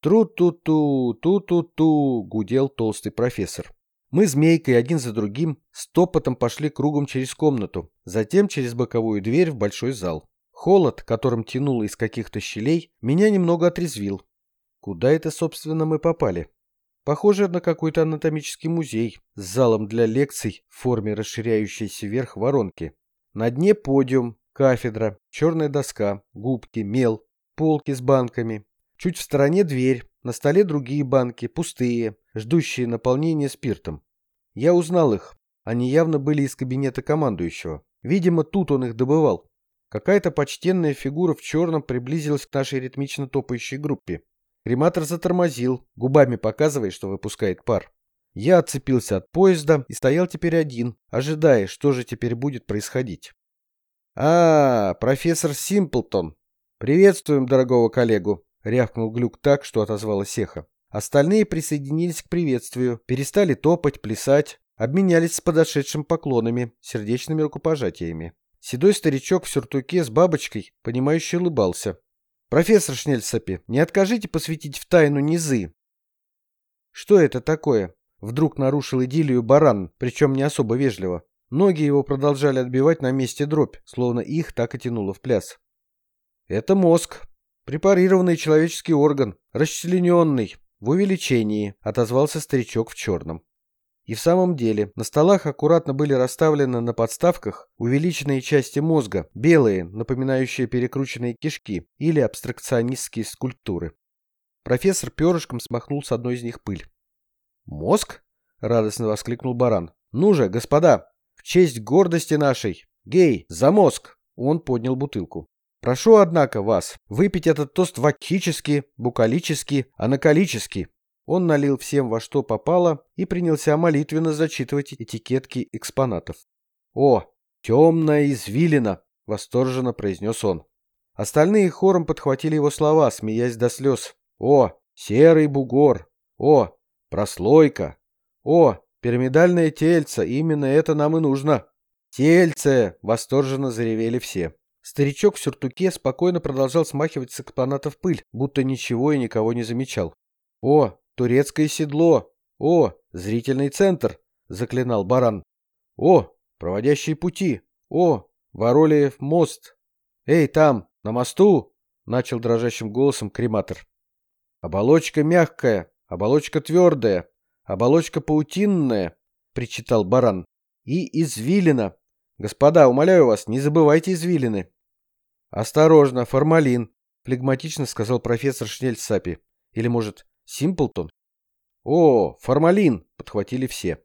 «Тру-ту-ту, ту-ту-ту», — гудел толстый профессор. Мы змейкой один за другим стопотом пошли кругом через комнату, затем через боковую дверь в большой зал. Холод, которым тянуло из каких-то щелей, меня немного отрезвил. Куда это, собственно, мы попали? Похоже на какой-то анатомический музей с залом для лекций в форме расширяющейся вверх воронки. На дне подиум, кафедра, черная доска, губки, мел, полки с банками. Чуть в стороне дверь, на столе другие банки, пустые, ждущие наполнения спиртом. Я узнал их. Они явно были из кабинета командующего. Видимо, тут он их добывал. Какая-то почтенная фигура в черном приблизилась к нашей ритмично топающей группе. Крематор затормозил, губами показывая, что выпускает пар. Я отцепился от поезда и стоял теперь один, ожидая, что же теперь будет происходить. «А, профессор Симплтон! Приветствуем дорогого коллегу!» — рявкнул Глюк так, что отозвалась Сеха. Остальные присоединились к приветствию, перестали топать, плясать, обменялись с подошедшим поклонами, сердечными рукопожатиями. Седой старичок в сюртуке с бабочкой, понимающе улыбался. «Профессор Шнельсапи, не откажите посвятить в тайну низы?» «Что это такое?» Вдруг нарушил идиллию баран, причем не особо вежливо. Ноги его продолжали отбивать на месте дробь, словно их так и тянуло в пляс. «Это мозг. Препарированный человеческий орган, расчлененный, в увеличении», — отозвался старичок в черном. И в самом деле, на столах аккуратно были расставлены на подставках увеличенные части мозга, белые, напоминающие перекрученные кишки, или абстракционистские скульптуры. Профессор перышком смахнул с одной из них пыль. «Мозг?» — радостно воскликнул баран. «Ну же, господа, в честь гордости нашей! Гей, за мозг!» Он поднял бутылку. «Прошу, однако, вас выпить этот тост вакхически, букалически, анакалически». Он налил всем во что попало и принялся молитвенно зачитывать этикетки экспонатов. «О, темная извилина!» — восторженно произнес он. Остальные хором подхватили его слова, смеясь до слез. «О, серый бугор! О, Прослойка. О, пирамидальное тельце, именно это нам и нужно. Тельце! Восторженно заревели все. Старичок в сюртуке спокойно продолжал смахивать с экспонатов пыль, будто ничего и никого не замечал. О, турецкое седло! О, зрительный центр! Заклинал баран. О, проводящие пути! О, Воролиев мост! Эй, там, на мосту! Начал дрожащим голосом крематор. Оболочка мягкая, Оболочка твердая, оболочка паутинная, причитал баран. И извилина. Господа, умоляю вас, не забывайте извилины. Осторожно, формалин, флегматично сказал профессор Шнельсапи. Или, может, Симплтон? О, формалин, подхватили все.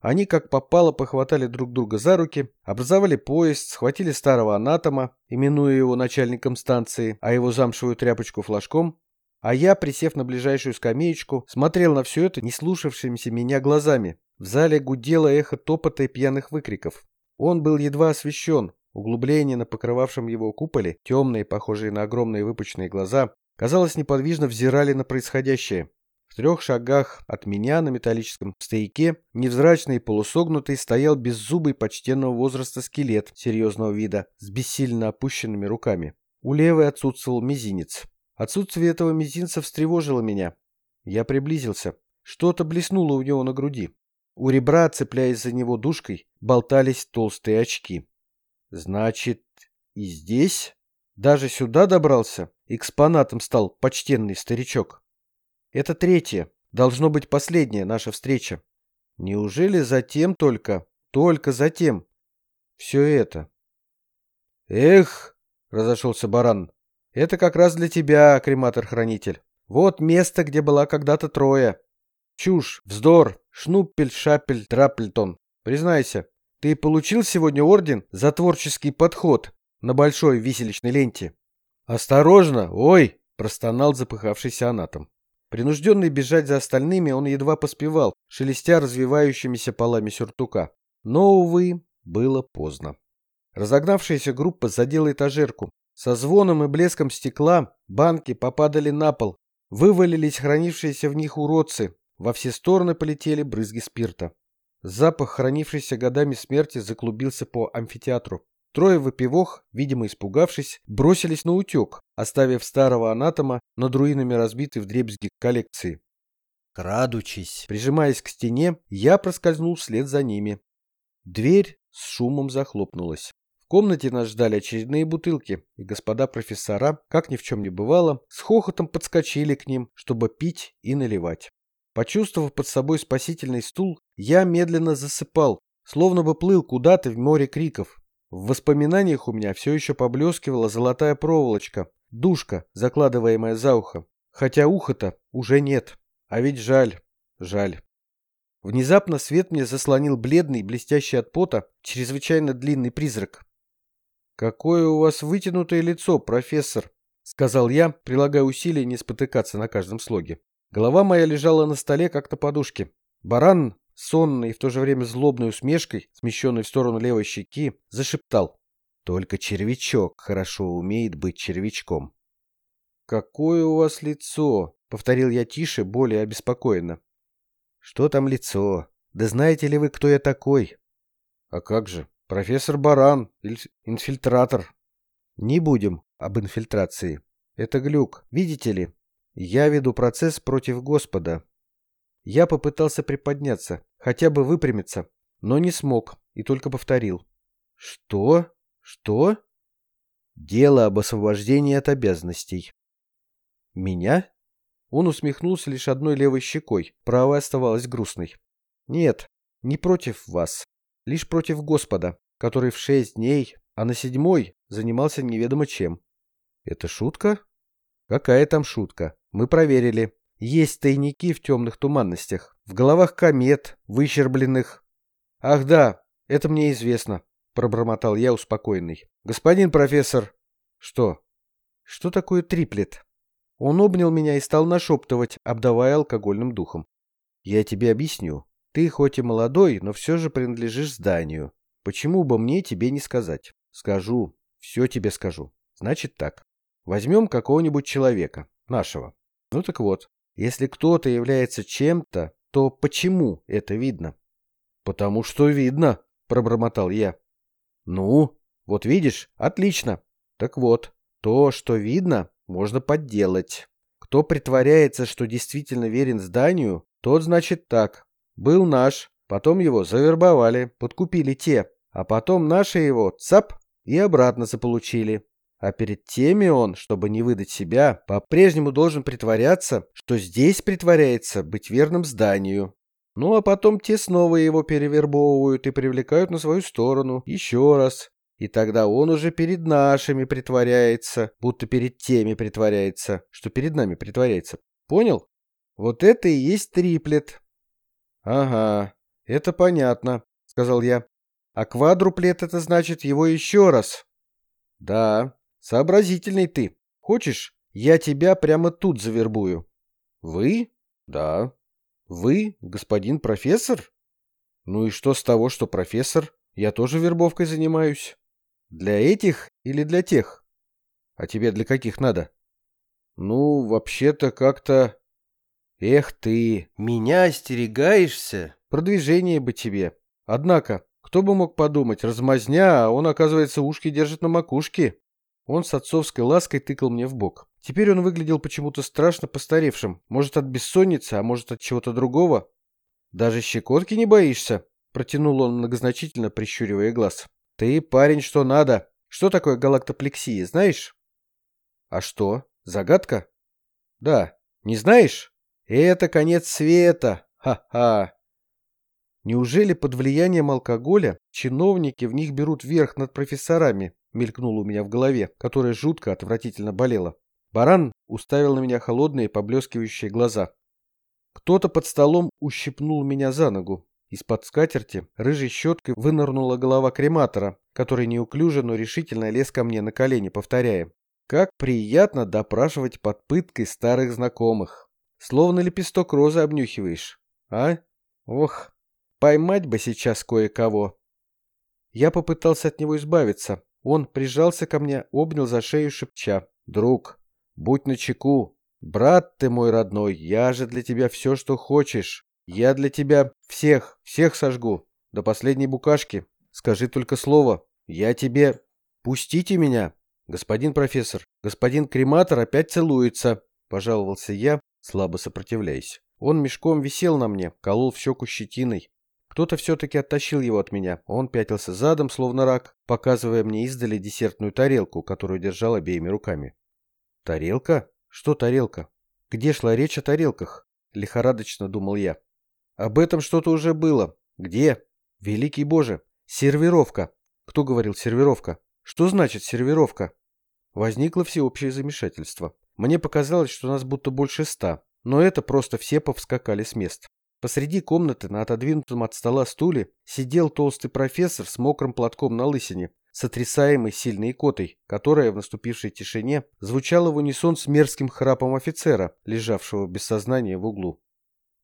Они как попало похватали друг друга за руки, образовали поезд, схватили старого анатома, именуя его начальником станции, а его замшевую тряпочку флажком, А я, присев на ближайшую скамеечку, смотрел на все это не слушавшимися меня глазами. В зале гудело эхо топота и пьяных выкриков. Он был едва освещен. Углубления на покрывавшем его куполе, темные, похожие на огромные выпученные глаза, казалось, неподвижно взирали на происходящее. В трех шагах от меня на металлическом стояке, невзрачный и полусогнутый, стоял беззубый почтенного возраста скелет серьезного вида с бессильно опущенными руками. У левой отсутствовал мизинец. Отсутствие этого мизинца встревожило меня. Я приблизился. Что-то блеснуло у него на груди. У ребра, цепляясь за него душкой, болтались толстые очки. Значит, и здесь? Даже сюда добрался? Экспонатом стал почтенный старичок. Это третье, должно быть последняя наша встреча. Неужели затем только, только затем все это? Эх, разошелся баран, это как раз для тебя, крематор-хранитель. Вот место, где была когда-то Троя. Чушь, вздор, шнуппель, шапель, трапльтон. Признайся, ты получил сегодня орден за творческий подход на большой виселичной ленте? Осторожно, ой, простонал запыхавшийся анатом. Принужденный бежать за остальными, он едва поспевал, шелестя развивающимися полами сюртука. Но, увы, было поздно. Разогнавшаяся группа задела этажерку. Со звоном и блеском стекла банки попадали на пол. Вывалились хранившиеся в них уродцы. Во все стороны полетели брызги спирта. Запах хранившейся годами смерти заклубился по амфитеатру. Трое выпивох, видимо испугавшись, бросились на утек, оставив старого анатома над руинами разбитой вдребезги коллекции. Крадучись, прижимаясь к стене, я проскользнул вслед за ними. Дверь с шумом захлопнулась. В комнате нас ждали очередные бутылки, и господа профессора, как ни в чем не бывало, с хохотом подскочили к ним, чтобы пить и наливать. Почувствовав под собой спасительный стул, я медленно засыпал, словно бы плыл куда-то в море криков, в воспоминаниях у меня все еще поблескивала золотая проволочка, душка, закладываемая за ухо. Хотя уха-то уже нет. А ведь жаль, жаль. Внезапно свет мне заслонил бледный, блестящий от пота, чрезвычайно длинный призрак. «Какое у вас вытянутое лицо, профессор!» — сказал я, прилагая усилия не спотыкаться на каждом слоге. Голова моя лежала на столе, как на подушке. Баран сонной и в то же время злобной усмешкой, смещенной в сторону левой щеки, зашептал. «Только червячок хорошо умеет быть червячком». «Какое у вас лицо!» — повторил я тише, более обеспокоенно. «Что там лицо? Да знаете ли вы, кто я такой?» «А как же? Профессор Баран, инфильтратор». «Не будем об инфильтрации. Это глюк, видите ли? Я веду процесс против Господа, я попытался приподняться, хотя бы выпрямиться, но не смог и только повторил. «Что? Что?» «Дело об освобождении от обязанностей». «Меня?» Он усмехнулся лишь одной левой щекой, правая оставалась грустной. «Нет, не против вас, лишь против Господа, который в шесть дней, а на седьмой занимался неведомо чем». «Это шутка?» «Какая там шутка? Мы проверили. Есть тайники в темных туманностях, в головах комет, выщербленных. Ах да, это мне известно, пробормотал я успокоенный. Господин профессор. Что? Что такое триплет? Он обнял меня и стал нашептывать, обдавая алкогольным духом. Я тебе объясню. Ты хоть и молодой, но все же принадлежишь зданию. Почему бы мне тебе не сказать? Скажу. Все тебе скажу. Значит так. Возьмем какого-нибудь человека. Нашего. Ну так вот, если кто-то является чем-то, то почему это видно? Потому что видно, пробормотал я. Ну, вот видишь, отлично. Так вот, то, что видно, можно подделать. Кто притворяется, что действительно верен зданию, тот значит так. Был наш, потом его завербовали, подкупили те, а потом наши его цап и обратно заполучили. А перед теми он, чтобы не выдать себя, по-прежнему должен притворяться, что здесь притворяется быть верным зданию. Ну а потом те снова его перевербовывают и привлекают на свою сторону еще раз. И тогда он уже перед нашими притворяется, будто перед теми притворяется, что перед нами притворяется. Понял? Вот это и есть триплет. Ага, это понятно, сказал я. А квадруплет это значит его еще раз. Да, Сообразительный ты. Хочешь, Я тебя прямо тут завербую. Вы? Да. Вы, господин профессор? Ну и что с того, что профессор? Я тоже вербовкой занимаюсь. Для этих или для тех? А тебе для каких надо? Ну, вообще-то как-то... Эх ты, меня остерегаешься? Продвижение бы тебе. Однако, кто бы мог подумать, размазня, а он, оказывается, ушки держит на макушке. Он с отцовской лаской тыкал мне в бок. Теперь он выглядел почему-то страшно постаревшим. Может, от бессонницы, а может, от чего-то другого. Даже щекотки не боишься? Протянул он многозначительно, прищуривая глаз. Ты, парень, что надо. Что такое галактоплексия, знаешь? А что? Загадка? Да. Не знаешь? Это конец света. Ха-ха. Неужели под влиянием алкоголя чиновники в них берут верх над профессорами? Мелькнуло у меня в голове, которая жутко отвратительно болела. Баран уставил на меня холодные поблескивающие глаза. Кто-то под столом ущипнул меня за ногу. Из-под скатерти рыжей щеткой вынырнула голова крематора, который неуклюже, но решительно лез ко мне на колени, повторяя. Как приятно допрашивать под пыткой старых знакомых. Словно лепесток розы обнюхиваешь. А? Ох, поймать бы сейчас кое-кого. Я попытался от него избавиться. Он прижался ко мне, обнял за шею, шепча. «Друг, будь начеку. Брат ты мой родной, я же для тебя все, что хочешь. Я для тебя всех, всех сожгу. До последней букашки. Скажи только слово. Я тебе... Пустите меня!» «Господин профессор, господин крематор опять целуется», — пожаловался я, слабо сопротивляясь. Он мешком висел на мне, колол в щеку щетиной. Кто-то все-таки оттащил его от меня. Он пятился задом, словно рак, показывая мне издали десертную тарелку, которую держал обеими руками. «Тарелка? Что тарелка? Где шла речь о тарелках?» — лихорадочно думал я. «Об этом что-то уже было. Где? Великий Боже! Сервировка! Кто говорил сервировка? Что значит сервировка? Возникло всеобщее замешательство. Мне показалось, что нас будто больше ста, но это просто все повскакали с мест. Посреди комнаты на отодвинутом от стола стуле сидел толстый профессор с мокрым платком на лысине, сотрясаемый сильной икотой, которая в наступившей тишине звучала в унисон с мерзким храпом офицера, лежавшего без сознания в углу.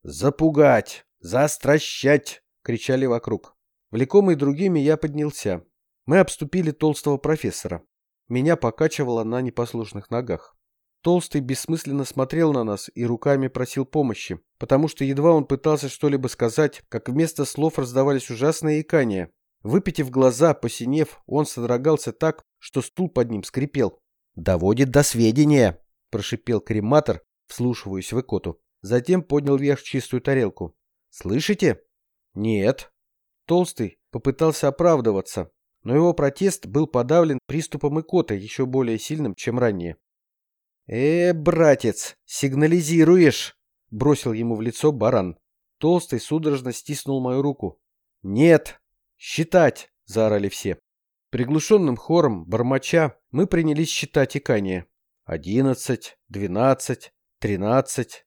«Запугать! Застращать!» — кричали вокруг. Влекомый другими я поднялся. Мы обступили толстого профессора. Меня покачивало на непослушных ногах. Толстый бессмысленно смотрел на нас и руками просил помощи, потому что едва он пытался что-либо сказать, как вместо слов раздавались ужасные икания. Выпитив глаза, посинев, он содрогался так, что стул под ним скрипел. «Доводит до сведения!» – прошипел крематор, вслушиваясь в икоту. Затем поднял вверх чистую тарелку. «Слышите?» «Нет». Толстый попытался оправдываться, но его протест был подавлен приступом икоты, еще более сильным, чем ранее. «Э, братец, сигнализируешь!» — бросил ему в лицо баран. Толстый судорожно стиснул мою руку. «Нет! Считать!» — заорали все. Приглушенным хором, бормоча, мы принялись считать икание. «Одиннадцать, двенадцать, тринадцать...»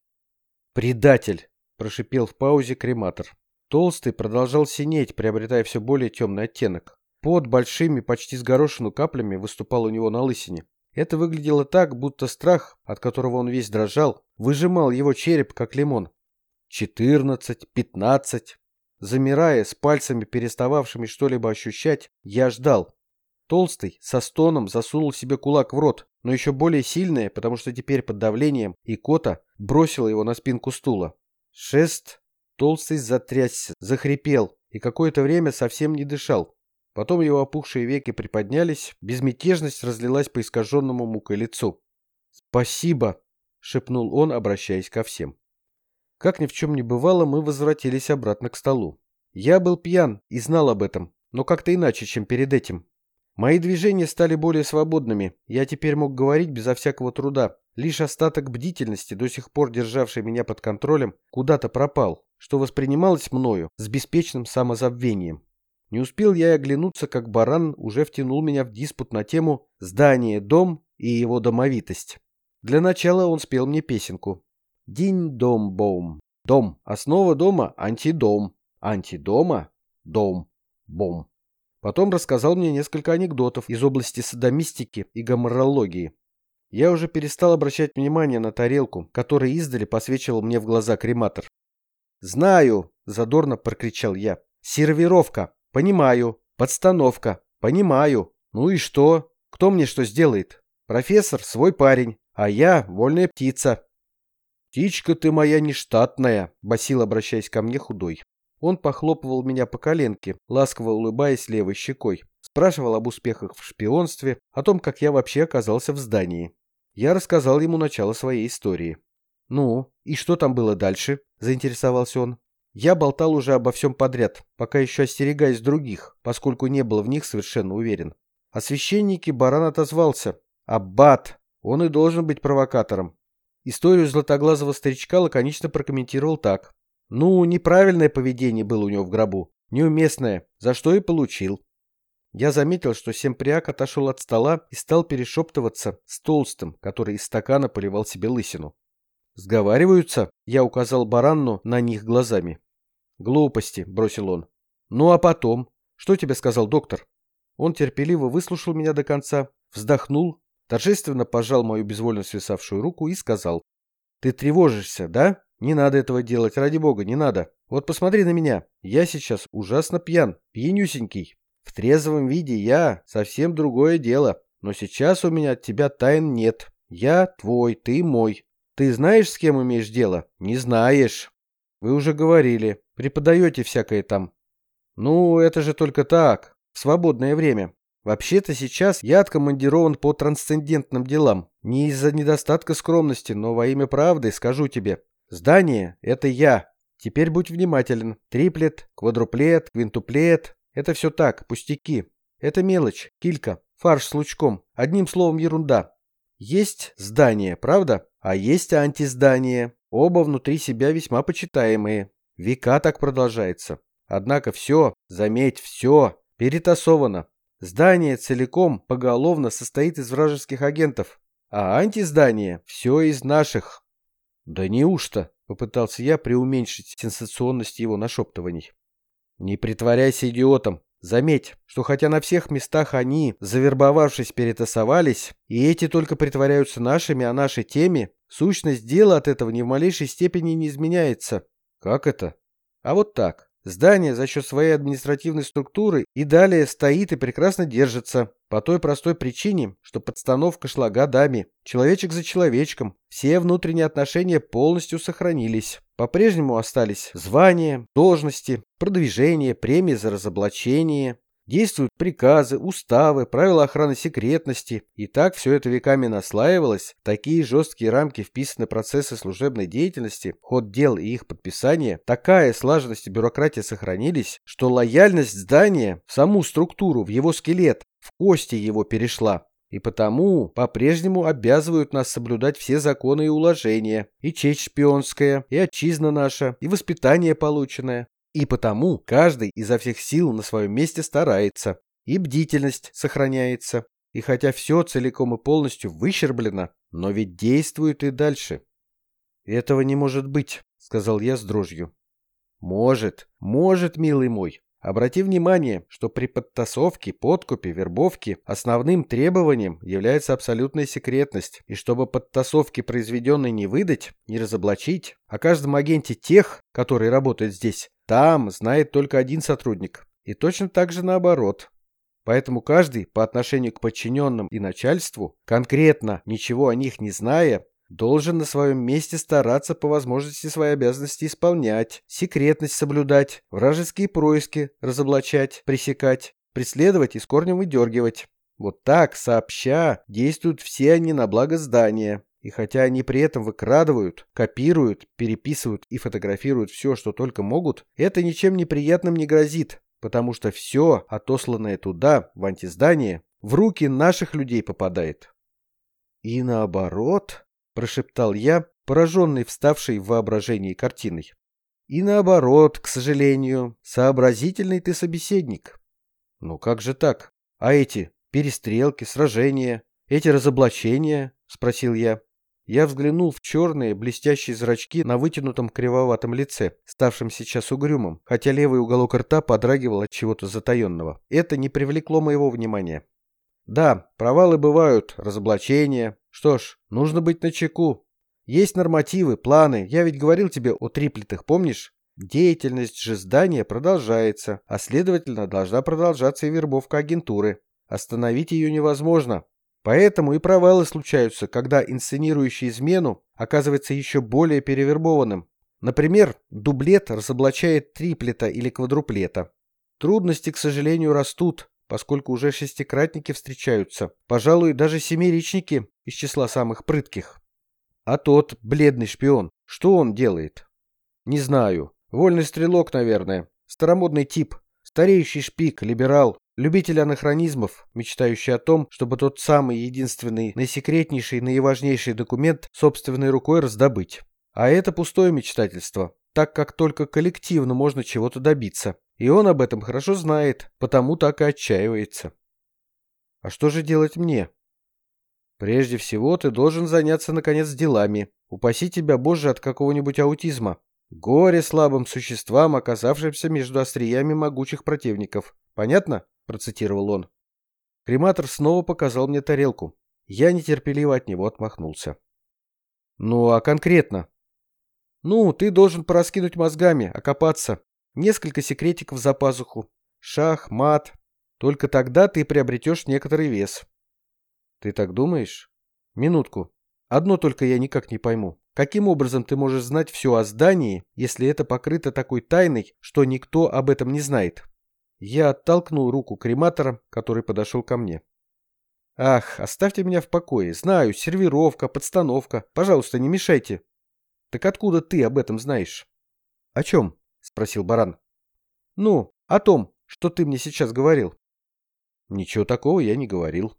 «Предатель!» — прошипел в паузе крематор. Толстый продолжал синеть, приобретая все более темный оттенок. Под большими, почти с горошину каплями выступал у него на лысине. Это выглядело так, будто страх, от которого он весь дрожал, выжимал его череп, как лимон. Четырнадцать, пятнадцать. Замирая, с пальцами, перестававшими что-либо ощущать, я ждал. Толстый со стоном засунул себе кулак в рот, но еще более сильное, потому что теперь под давлением, и кота бросила его на спинку стула. Шест. Толстый затрясся, захрипел и какое-то время совсем не дышал. Потом его опухшие веки приподнялись, безмятежность разлилась по искаженному мукой лицу. «Спасибо!» — шепнул он, обращаясь ко всем. Как ни в чем не бывало, мы возвратились обратно к столу. Я был пьян и знал об этом, но как-то иначе, чем перед этим. Мои движения стали более свободными, я теперь мог говорить безо всякого труда. Лишь остаток бдительности, до сих пор державший меня под контролем, куда-то пропал, что воспринималось мною с беспечным самозабвением. Не успел я оглянуться, как баран уже втянул меня в диспут на тему «Здание, дом и его домовитость». Для начала он спел мне песенку. «Динь-дом-бом». Дом. Основа дома – антидом. Антидома – дом. Бом. Потом рассказал мне несколько анекдотов из области садомистики и гоморологии. Я уже перестал обращать внимание на тарелку, которая издали посвечивал мне в глаза крематор. «Знаю!» — задорно прокричал я. «Сервировка! Понимаю! Подстановка! Понимаю! Ну и что? Кто мне что сделает? Профессор — свой парень, а я — вольная птица!» «Птичка ты моя нештатная!» — басил, обращаясь ко мне худой. Он похлопывал меня по коленке, ласково улыбаясь левой щекой. Спрашивал об успехах в шпионстве, о том, как я вообще оказался в здании. Я рассказал ему начало своей истории. «Ну, и что там было дальше?» – заинтересовался он. Я болтал уже обо всем подряд, пока еще остерегаясь других, поскольку не был в них совершенно уверен. О священнике баран отозвался. «Аббат! Он и должен быть провокатором». Историю златоглазого старичка лаконично прокомментировал так. Ну, неправильное поведение было у него в гробу. Неуместное, за что и получил. Я заметил, что Семприак отошел от стола и стал перешептываться с толстым, который из стакана поливал себе лысину. «Сговариваются?» — я указал Баранну на них глазами. «Глупости», — бросил он. «Ну а потом? Что тебе сказал доктор?» Он терпеливо выслушал меня до конца, вздохнул, торжественно пожал мою безвольно свисавшую руку и сказал. «Ты тревожишься, да? Не надо этого делать, ради бога, не надо. Вот посмотри на меня. Я сейчас ужасно пьян, пьянюсенький. В трезвом виде я совсем другое дело. Но сейчас у меня от тебя тайн нет. Я твой, ты мой. Ты знаешь, с кем имеешь дело? Не знаешь. Вы уже говорили. Преподаете всякое там. Ну, это же только так. В свободное время. Вообще-то сейчас я откомандирован по трансцендентным делам. Не из-за недостатка скромности, но во имя правды скажу тебе. Здание — это я. Теперь будь внимателен. Триплет, квадруплет, квинтуплет — это все так, пустяки. Это мелочь, килька, фарш с лучком. Одним словом, ерунда. Есть здание, правда? А есть антиздание. Оба внутри себя весьма почитаемые. Века так продолжается. Однако все, заметь, все перетасовано. Здание целиком поголовно состоит из вражеских агентов, а антиздание все из наших. «Да неужто?» — попытался я преуменьшить сенсационность его нашептываний. «Не притворяйся идиотом. Заметь, что хотя на всех местах они, завербовавшись, перетасовались, и эти только притворяются нашими, а наши теми, сущность дела от этого ни в малейшей степени не изменяется. Как это? А вот так. Здание за счет своей административной структуры и далее стоит и прекрасно держится. По той простой причине, что подстановка шла годами. Человечек за человечком. Все внутренние отношения полностью сохранились. По-прежнему остались звания, должности, продвижение, премии за разоблачение, Действуют приказы, уставы, правила охраны секретности. И так все это веками наслаивалось. Такие жесткие рамки вписаны процессы служебной деятельности, ход дел и их подписание. Такая слаженность и бюрократия сохранились, что лояльность здания в саму структуру, в его скелет, в кости его перешла. И потому по-прежнему обязывают нас соблюдать все законы и уложения, и честь шпионская, и отчизна наша, и воспитание полученное. И потому каждый изо всех сил на своем месте старается, и бдительность сохраняется. И хотя все целиком и полностью выщерблено, но ведь действует и дальше. «Этого не может быть», — сказал я с дрожью. «Может, может, милый мой. Обрати внимание, что при подтасовке, подкупе, вербовке основным требованием является абсолютная секретность, и чтобы подтасовки произведенной не выдать, не разоблачить, о каждом агенте тех, которые работают здесь, там знает только один сотрудник. И точно так же наоборот. Поэтому каждый по отношению к подчиненным и начальству, конкретно ничего о них не зная, должен на своем месте стараться по возможности свои обязанности исполнять, секретность соблюдать, вражеские происки разоблачать, пресекать, преследовать и с корнем выдергивать. Вот так, сообща, действуют все они на благо здания. И хотя они при этом выкрадывают, копируют, переписывают и фотографируют все, что только могут, это ничем неприятным не грозит, потому что все, отосланное туда, в антиздание, в руки наших людей попадает. И наоборот, прошептал я, пораженный вставшей в воображении картиной. И наоборот, к сожалению, сообразительный ты собеседник. Ну как же так? А эти перестрелки, сражения, эти разоблачения? Спросил я. Я взглянул в черные, блестящие зрачки на вытянутом кривоватом лице, ставшем сейчас угрюмым, хотя левый уголок рта подрагивал от чего-то затаенного. Это не привлекло моего внимания. Да, провалы бывают, разоблачения. Что ж, нужно быть начеку. Есть нормативы, планы. Я ведь говорил тебе о триплетах, помнишь? Деятельность же здания продолжается, а следовательно должна продолжаться и вербовка агентуры. Остановить ее невозможно. Поэтому и провалы случаются, когда инсценирующий измену оказывается еще более перевербованным. Например, дублет разоблачает триплета или квадруплета. Трудности, к сожалению, растут, поскольку уже шестикратники встречаются, пожалуй, даже семеричники из числа самых прытких. А тот, бледный шпион, что он делает? Не знаю. Вольный стрелок, наверное. Старомодный тип. Стареющий шпик, либерал, любитель анахронизмов, мечтающий о том, чтобы тот самый единственный, наисекретнейший, наиважнейший документ собственной рукой раздобыть. А это пустое мечтательство, так как только коллективно можно чего-то добиться. И он об этом хорошо знает, потому так и отчаивается. А что же делать мне? Прежде всего, ты должен заняться, наконец, делами. Упаси тебя, Боже, от какого-нибудь аутизма. Горе слабым существам, оказавшимся между остриями могучих противников. Понятно? Процитировал он. Крематор снова показал мне тарелку. Я нетерпеливо от него отмахнулся. Ну, а конкретно? Ну, ты должен пораскинуть мозгами, окопаться. Несколько секретиков за пазуху. Шах, мат. Только тогда ты приобретешь некоторый вес. Ты так думаешь? Минутку. Одно только я никак не пойму. Каким образом ты можешь знать все о здании, если это покрыто такой тайной, что никто об этом не знает? Я оттолкнул руку крематора, который подошел ко мне. Ах, оставьте меня в покое. Знаю, сервировка, подстановка. Пожалуйста, не мешайте. Так откуда ты об этом знаешь? О чем? Спросил баран. Ну, о том, что ты мне сейчас говорил. Ничего такого я не говорил.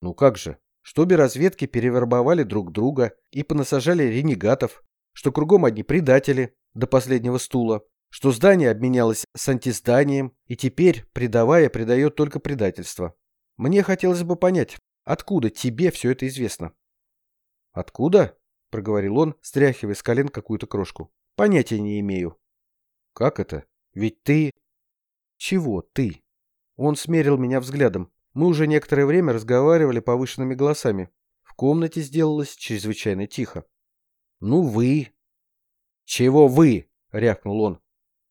Ну как же? что обе разведки перевербовали друг друга и понасажали ренегатов, что кругом одни предатели до последнего стула, что здание обменялось с антизданием и теперь, предавая, предает только предательство. Мне хотелось бы понять, откуда тебе все это известно? Откуда? проговорил он, стряхивая с колен какую-то крошку. Понятия не имею. Как это? Ведь ты... Чего ты? Он смерил меня взглядом. Мы уже некоторое время разговаривали повышенными голосами. В комнате сделалось чрезвычайно тихо. «Ну вы...» «Чего вы?» — рявкнул он.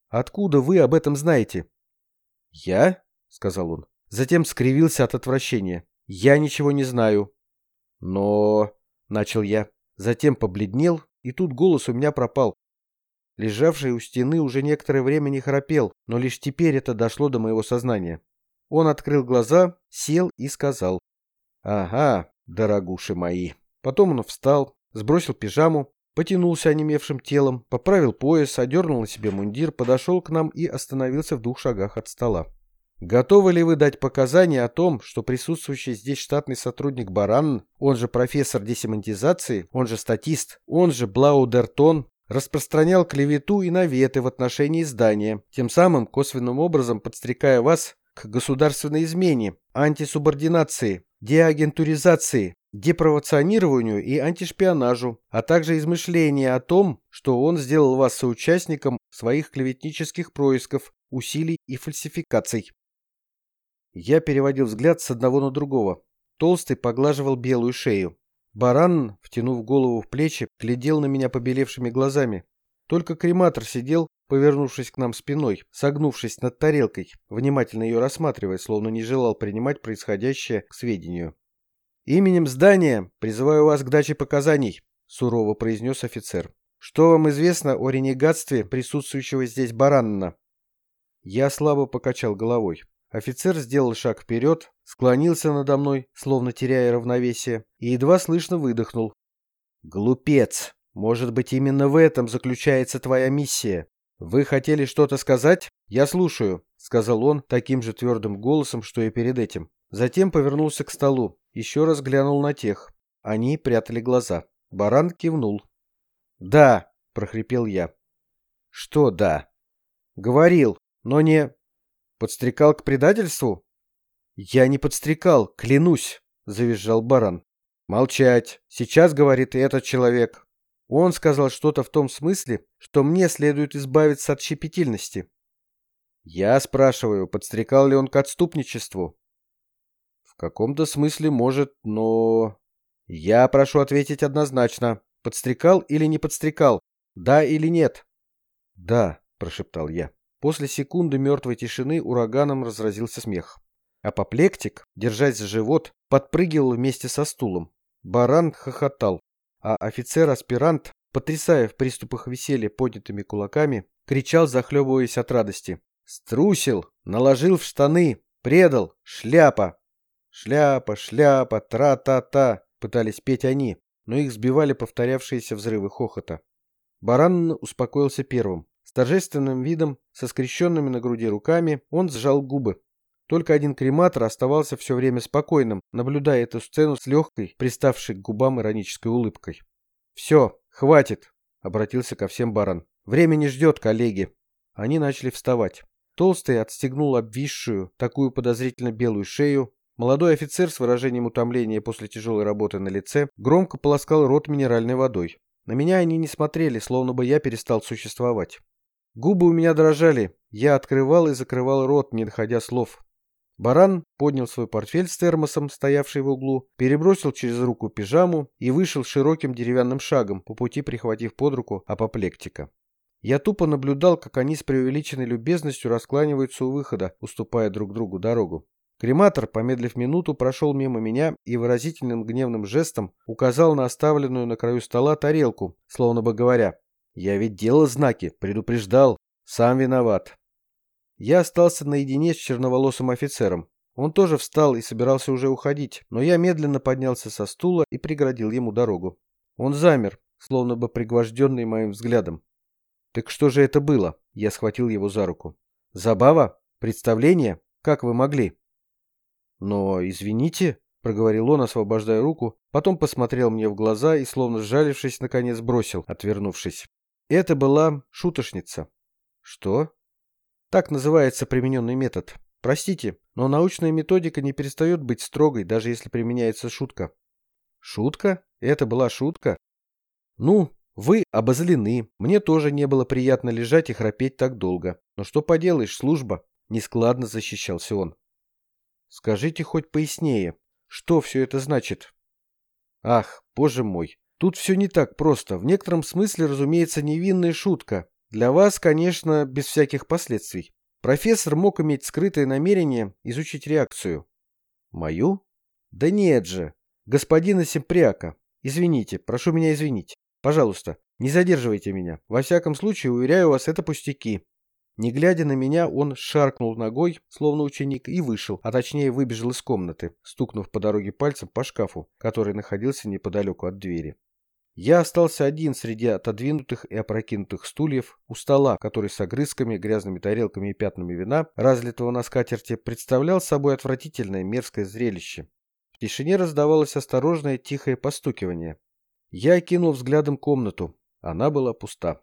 «Откуда вы об этом знаете?» «Я?» — сказал он. Затем скривился от отвращения. «Я ничего не знаю». «Но...» — начал я. Затем побледнел, и тут голос у меня пропал. Лежавший у стены уже некоторое время не храпел, но лишь теперь это дошло до моего сознания. Он открыл глаза, сел и сказал. «Ага, дорогуши мои». Потом он встал, сбросил пижаму, потянулся онемевшим телом, поправил пояс, одернул на себе мундир, подошел к нам и остановился в двух шагах от стола. Готовы ли вы дать показания о том, что присутствующий здесь штатный сотрудник Баран, он же профессор десемантизации, он же статист, он же Блаудертон, распространял клевету и наветы в отношении здания, тем самым косвенным образом подстрекая вас к государственной измене, антисубординации, деагентуризации, депровоционированию и антишпионажу, а также измышления о том, что он сделал вас соучастником своих клеветнических происков, усилий и фальсификаций. Я переводил взгляд с одного на другого. Толстый поглаживал белую шею. Баран, втянув голову в плечи, глядел на меня побелевшими глазами. Только крематор сидел повернувшись к нам спиной, согнувшись над тарелкой, внимательно ее рассматривая, словно не желал принимать происходящее к сведению. «Именем здания призываю вас к даче показаний», — сурово произнес офицер. «Что вам известно о ренегатстве присутствующего здесь Баранна?» Я слабо покачал головой. Офицер сделал шаг вперед, склонился надо мной, словно теряя равновесие, и едва слышно выдохнул. «Глупец! Может быть, именно в этом заключается твоя миссия. «Вы хотели что-то сказать? Я слушаю», — сказал он таким же твердым голосом, что и перед этим. Затем повернулся к столу, еще раз глянул на тех. Они прятали глаза. Баран кивнул. «Да», — прохрипел я. «Что «да»?» «Говорил, но не...» «Подстрекал к предательству?» «Я не подстрекал, клянусь», — завизжал баран. «Молчать. Сейчас, — говорит, — этот человек. Он сказал что-то в том смысле, что мне следует избавиться от щепетильности. Я спрашиваю, подстрекал ли он к отступничеству? В каком-то смысле может, но... Я прошу ответить однозначно. Подстрекал или не подстрекал? Да или нет? Да, прошептал я. После секунды мертвой тишины ураганом разразился смех. Апоплектик, держась за живот, подпрыгивал вместе со стулом. Баран хохотал, а офицер-аспирант, потрясая в приступах веселья поднятыми кулаками, кричал, захлебываясь от радости. «Струсил! Наложил в штаны! Предал! Шляпа!» «Шляпа! Шляпа! Тра-та-та!» пытались петь они, но их сбивали повторявшиеся взрывы хохота. Баран успокоился первым. С торжественным видом, со скрещенными на груди руками, он сжал губы. Только один крематор оставался все время спокойным, наблюдая эту сцену с легкой, приставшей к губам иронической улыбкой. «Все, хватит!» — обратился ко всем баран. «Время не ждет, коллеги!» Они начали вставать. Толстый отстегнул обвисшую, такую подозрительно белую шею. Молодой офицер с выражением утомления после тяжелой работы на лице громко полоскал рот минеральной водой. На меня они не смотрели, словно бы я перестал существовать. Губы у меня дрожали. Я открывал и закрывал рот, не доходя слов. Баран поднял свой портфель с термосом, стоявший в углу, перебросил через руку пижаму и вышел широким деревянным шагом, по пути прихватив под руку апоплектика. Я тупо наблюдал, как они с преувеличенной любезностью раскланиваются у выхода, уступая друг другу дорогу. Крематор, помедлив минуту, прошел мимо меня и выразительным гневным жестом указал на оставленную на краю стола тарелку, словно бы говоря, «Я ведь делал знаки, предупреждал, сам виноват». Я остался наедине с черноволосым офицером. Он тоже встал и собирался уже уходить, но я медленно поднялся со стула и преградил ему дорогу. Он замер, словно бы пригвожденный моим взглядом. «Так что же это было?» Я схватил его за руку. «Забава? Представление? Как вы могли?» «Но, извините», — проговорил он, освобождая руку, потом посмотрел мне в глаза и, словно сжалившись, наконец бросил, отвернувшись. Это была шутошница. «Что?» Так называется примененный метод. Простите, но научная методика не перестает быть строгой, даже если применяется шутка. Шутка? Это была шутка? Ну, вы обозлены. Мне тоже не было приятно лежать и храпеть так долго. Но что поделаешь, служба. Нескладно защищался он. Скажите хоть пояснее, что все это значит? Ах, боже мой, тут все не так просто. В некотором смысле, разумеется, невинная шутка. Для вас, конечно, без всяких последствий. Профессор мог иметь скрытое намерение изучить реакцию. Мою? Да нет же. Господина Симпряка. Извините, прошу меня извинить. Пожалуйста, не задерживайте меня. Во всяком случае, уверяю вас, это пустяки. Не глядя на меня, он шаркнул ногой, словно ученик, и вышел, а точнее выбежал из комнаты, стукнув по дороге пальцем по шкафу, который находился неподалеку от двери. Я остался один среди отодвинутых и опрокинутых стульев у стола, который с огрызками, грязными тарелками и пятнами вина, разлитого на скатерти, представлял собой отвратительное мерзкое зрелище. В тишине раздавалось осторожное тихое постукивание. Я кинул взглядом комнату. Она была пуста.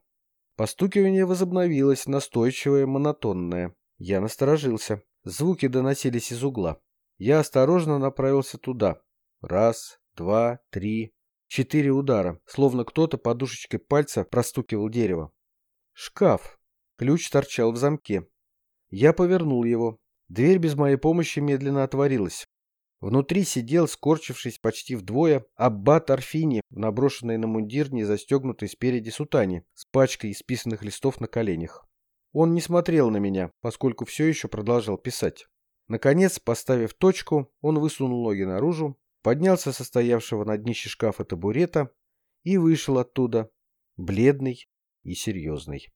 Постукивание возобновилось, настойчивое, монотонное. Я насторожился. Звуки доносились из угла. Я осторожно направился туда. Раз, два, три, Четыре удара, словно кто-то подушечкой пальца простукивал дерево. Шкаф. Ключ торчал в замке. Я повернул его. Дверь без моей помощи медленно отворилась. Внутри сидел, скорчившись почти вдвое, аббат Арфини в наброшенной на мундир не застегнутой спереди сутане с пачкой исписанных листов на коленях. Он не смотрел на меня, поскольку все еще продолжал писать. Наконец, поставив точку, он высунул ноги наружу, поднялся со стоявшего на днище шкафа табурета и вышел оттуда, бледный и серьезный.